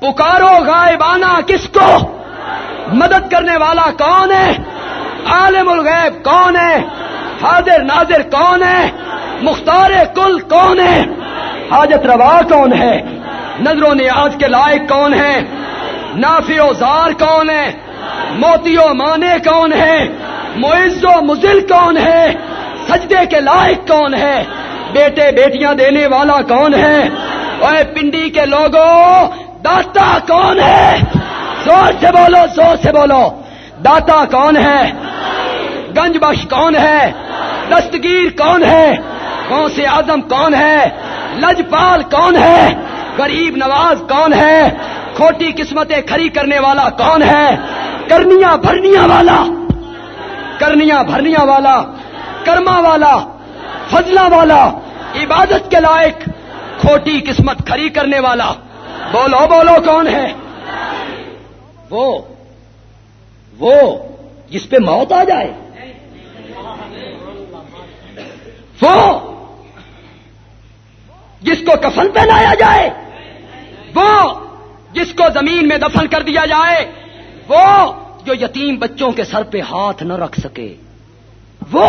پکارو غائبانہ کس کو؟ مدد کرنے والا کون ہے؟ عالم الغیب کون ہے؟ حاضر ناظر کون ہے مختار کل کون ہے حاجت روا کون ہے نظر و نیاز کے لائق کون ہے نافی و زار کون ہے موتی و مانے کون ہے معز و مزل کون ہے سجدے کے لائق کون ہے بیٹے بیٹیاں دینے والا کون ہے اور پنڈی کے لوگوں داتا کون ہے زور سے بولو زور سے بولو داتا کون ہے گنج بخش کون ہے؟ دستگیر کون ہے؟ کون سے آزم کون ہے؟ لجپال کون ہے؟ غریب نواز کون ہے؟ کھوٹی قسمتیں کھری کرنے والا کون ہے؟ کرنیاں بھرنیاں والا، کرنیاں بھرنیاں والا، کرما والا، فضلہ والا، عبادت کے لائق، کھوٹی قسمت کھری کرنے والا۔ بولو بولو کون ہے؟ وہ وہ جس پہ موت آ جائے وہ جس کو کفن پہنایا جائے، وہ جس کو زمین میں دفن کر دیا جائے، وہ جو یتیم بچوں کے سر پہ ہاتھ نہ رکھ سکے، وہ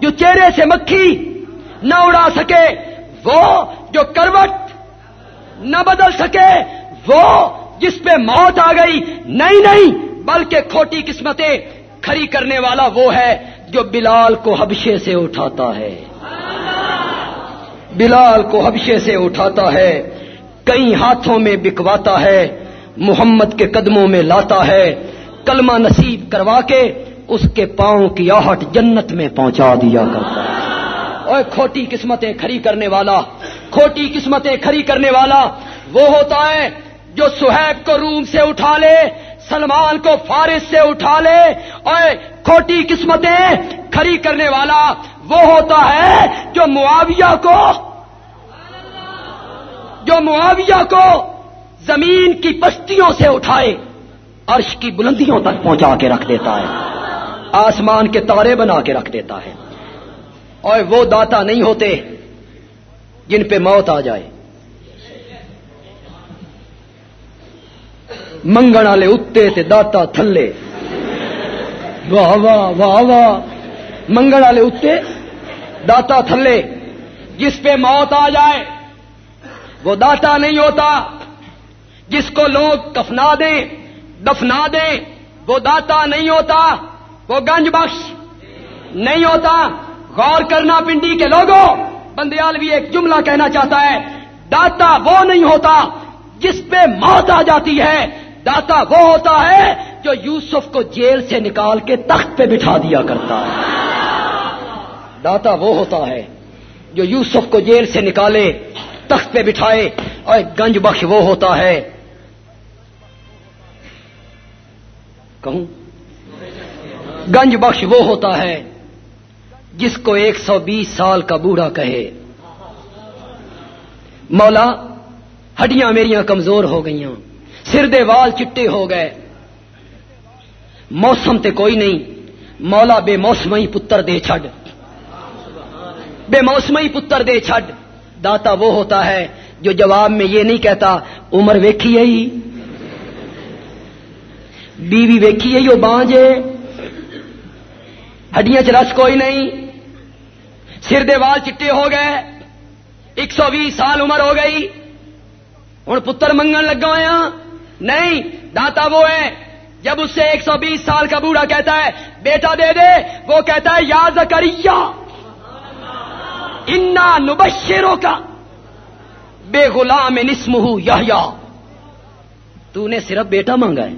جو چہرے سے مکھی نہ اڑا سکے، وہ جو کروٹ نہ بدل سکے، وہ جس پہ موت آ گئی، نہیں نہیں، بلکہ کھوٹی قسمتیں کھری کرنے والا وہ ہے جو بلال کو حبشے سے اٹھاتا ہے۔ بلال کو حبشے سے اٹھاتا ہے، کئی ہاتھوں میں بکواتا ہے، محمد کے قدموں میں لاتا ہے، کلمہ نصیب کروا کے اس کے پاؤں کی آہٹ جنت میں پہنچا دیا کرتا ہے اور کھوٹی قسمتیں کھری کرنے والا، کھوٹی قسمتیں کھری کرنے والا، وہ ہوتا ہے جو سہیب کو روم سے اٹھا لے، سلمان کو فارس سے اٹھا لے۔ اور کھوٹی قسمتیں کھری کرنے والا، وہ ہوتا ہے جو معاویہ کو جو معاویہ کو زمین کی پشتیوں سے اٹھائے، عرش کی بلندیوں تک پہنچا کے رکھ دیتا ہے، آسمان کے تارے بنا کے رکھ دیتا ہے۔ اور وہ داتا نہیں ہوتے جن پہ موت آ جائے۔ منگن والے اتے تے داتا تھلے۔ واہ واہ واہ واہ۔ منگن والے اتے، داتا تھلے۔ جس پہ موت آ جائے وہ داتا نہیں ہوتا۔ جس کو لوگ کفنا دیں، دفنا دیں، وہ داتا نہیں ہوتا، وہ گنج بخش نہیں ہوتا۔ غور کرنا پنڈی کے لوگوں، بندیال بھی ایک جملہ کہنا چاہتا ہے، داتا وہ نہیں ہوتا جس پہ موت آ جاتی ہے۔ داتا وہ ہوتا ہے جو یوسف کو جیل سے نکال کے تخت پہ بٹھا دیا کرتا ہے۔ داتا وہ ہوتا ہے جو یوسف کو جیل سے نکالے تخت پہ بٹھائے اور گنج بخش وہ ہوتا ہے۔ کہوں؟ گنج بخش وہ ہوتا ہے جس کو ایک سو بیس سال کا بوڑھا کہے۔ مولا، ہڈیاں میریاں کمزور ہو گئی سر دے وال چٹے ہو گئے۔ موسم تے کوئی نہیں، مولا بے موسمی پتر دے چھڈ۔ بے موسمی پتر دے چھڈ۔ داتا وہ ہوتا ہے جو جواب میں یہ نہیں کہتا، عمر ویکھی ہے ہی۔ بیوی ویکھی ہے وہ بانج ہڈیاں چ رس کوئی نہیں۔ سر دے وال چٹے ہو گئے۔ ایک سو بیس سال عمر ہو گئی۔ ہوں پتر منگن لگا ہوا نہیں، داتا وہ ہے۔ جب اس سے ایک سو بیس سال کا بوڑھا کہتا ہے، بیٹا دے دے۔ وہ کہتا ہے، یا زکریہ انا نبشروں کا بے غلام نسم ہوں یا تو نے صرف بیٹا مانگا ہے۔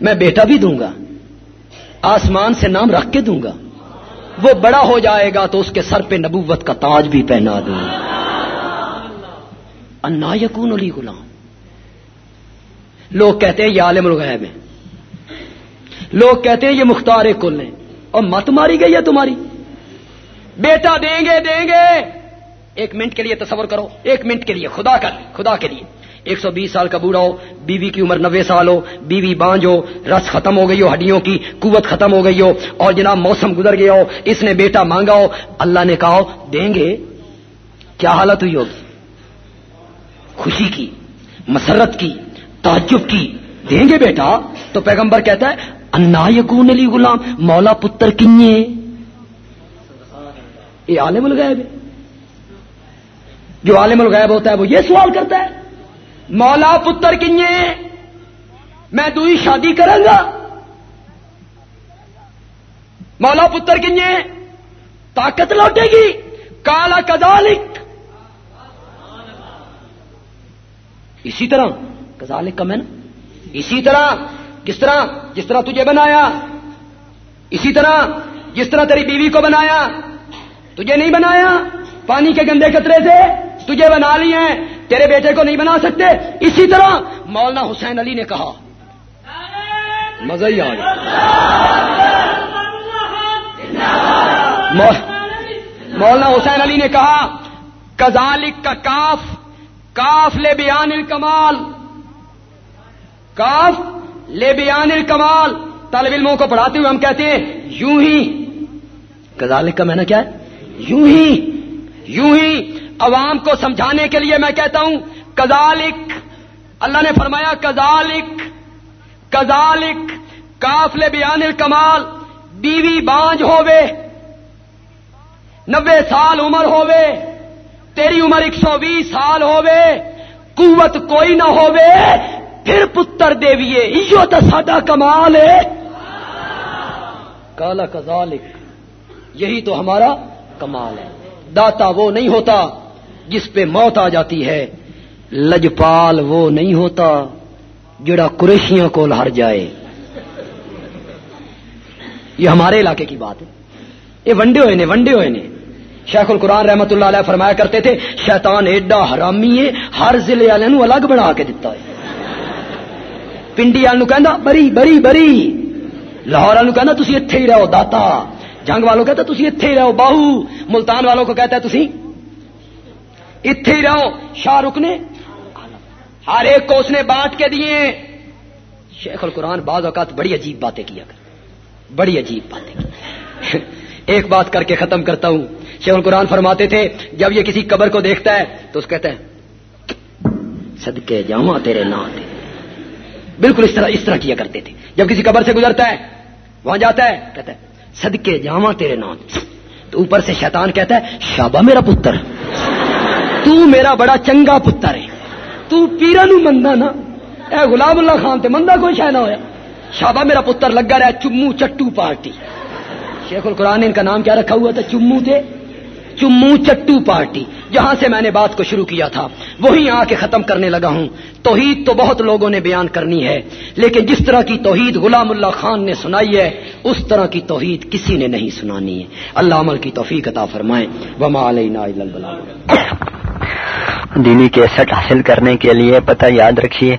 میں بیٹا بھی دوں گا۔ آسمان سے نام رکھ کے دوں گا۔ وہ بڑا ہو جائے گا تو اس کے سر پہ نبوت کا تاج بھی پہنا دوں۔ گا انا یقون علی غلام۔ لوگ کہتے ہیں یہ عالم الغیب ہے۔ لوگ کہتے ہیں یہ مختار کل ہیں اور مت ماری گئی ہے تمہاری۔ بیٹا دیں گے دیں گے۔ ایک منٹ کے لیے تصور کرو، ایک منٹ کے لیے، خدا کر خدا کے لیے۔ ایک سو بیس سال کا بوڑھا ہو، بیوی کی عمر نوے سال ہو، بیوی بانج ہو، رس ختم ہو گئی ہو، ہڈیوں کی قوت ختم ہو گئی ہو۔ اور جناب موسم گزر گیا ہو، اس نے بیٹا مانگا ہو، اللہ نے کہا دیں گے۔ کیا حالت ہوئی ہوگی؟ خوشی کی، مسرت کی، تعجب کی۔ دیں گے بیٹا؟ تو پیغمبر کہتا ہے، انا یقون علی غلام، مولا پتر کنye یہ عالم الغیب ہے۔ جو عالم الغیب ہوتا ہے وہ یہ سوال کرتا ہے، مولا پتر کنye میں دوئی شادی کروں گا۔ مولا پتر کنye طاقت لوٹے گی۔ کالا کدالک اسی طرح کزالک کا میں نا اسی طرح، کس طرح؟ جس طرح تجھے بنایا۔ اسی طرح، جس طرح تیری بیوی کو بنایا۔ تجھے نہیں بنایا؟ پانی کے گندے کترے سے تجھے بنا لی ہیں، تیرے بیٹے کو نہیں بنا سکتے؟ اسی طرح مولانا حسین علی نے کہا۔ مزہ ہی آ گیا۔ مولانا حسین علی نے کہا کزالک کا کاف کاف لے بیان الکمال۔ کاف لے بیان الکمال۔ طالب علموں کو پڑھاتے ہوئے ہم کہتے ہیں، یوں ہی۔ کزالک کا میں نے کیا ہے؟ یوں ہی یوں ہی عوام کو سمجھانے کے لیے میں کہتا ہوں کزالک اللہ نے فرمایا کزالک کزالک کافل بیان الکمال، بیوی بانج ہووے نبے سال عمر ہووے، تیری عمر ایک سو بیس سال ہووے، قوت کوئی نہ ہووے، پھر پتر دیویے، ایو تو ساڈا کمال ہے۔ کالا کزالک یہی تو ہمارا کمال ہے۔ داتا وہ نہیں ہوتا جس پہ موت آ جاتی ہے۔ لجپال وہ نہیں ہوتا جڑا قریشیوں کو ہر جائے۔ یہ ہمارے علاقے کی بات ہے۔ یہ ونڈے ہوئے نے، ونڈے ہوئے نے۔ شیخ القرآن رحمت اللہ علیہ فرمایا کرتے تھے، شیطان ایڈا حرامی ہے، ہر ضلع والے الگ بنا کے دیتا ہے۔ پنڈی والوں کہنا بری بری بری۔ لاہور والوں کہنا تھی اتے ہی رہو، داتا۔ جنگ والوں کہتا تھی اتے ہی رہو، باہو، ملتان والوں کو کہتا ہے تھی اتے ہی رہو۔ شاہ رخ نے ہر ایک کو اس نے بانٹ کے دیے۔ شیخ القرآن بعض اوقات بڑی عجیب باتیں کیا کر بڑی عجیب باتیں کی ایک بات کر کے ختم کرتا ہوں۔ شیخ القرآن فرماتے تھے، جب یہ کسی قبر کو دیکھتا ہے تو اس کہتا ہے، صدقے جاؤں تیرے نا بالکل اس طرح اس طرح کیا کرتے تھے۔ جب کسی قبر سے گزرتا ہے، وہاں جاتا ہے، کہتا ہے صدقے جاواں تیرے نام تو اوپر سے شیطان کہتا ہے شابا میرا پتر۔ تو میرا بڑا چنگا پتر ہے۔ تو پیرا نو مندا نا۔ اے غلام اللہ خان، تے مندا کوئی شہ نہ ہویا۔ شابا میرا پتر لگا رہا چمو چٹو پارٹی۔ شیخ القرآن نے ان کا نام کیا رکھا ہوا تھا؟ چمو تھے چمو چٹو پارٹی۔ جہاں سے میں نے بات کو شروع کیا تھا، وہی آ کے ختم کرنے لگا ہوں۔ توحید تو بہت لوگوں نے بیان کرنی ہے، لیکن جس طرح کی توحید غلام اللہ خان نے سنائی ہے، اس طرح کی توحید کسی نے نہیں سنانی ہے۔ اللہ عمل کی توفیق عطا فرمائیں وما علینا دینی کے سٹ حاصل کرنے کے لیے پتہ یاد رکھیے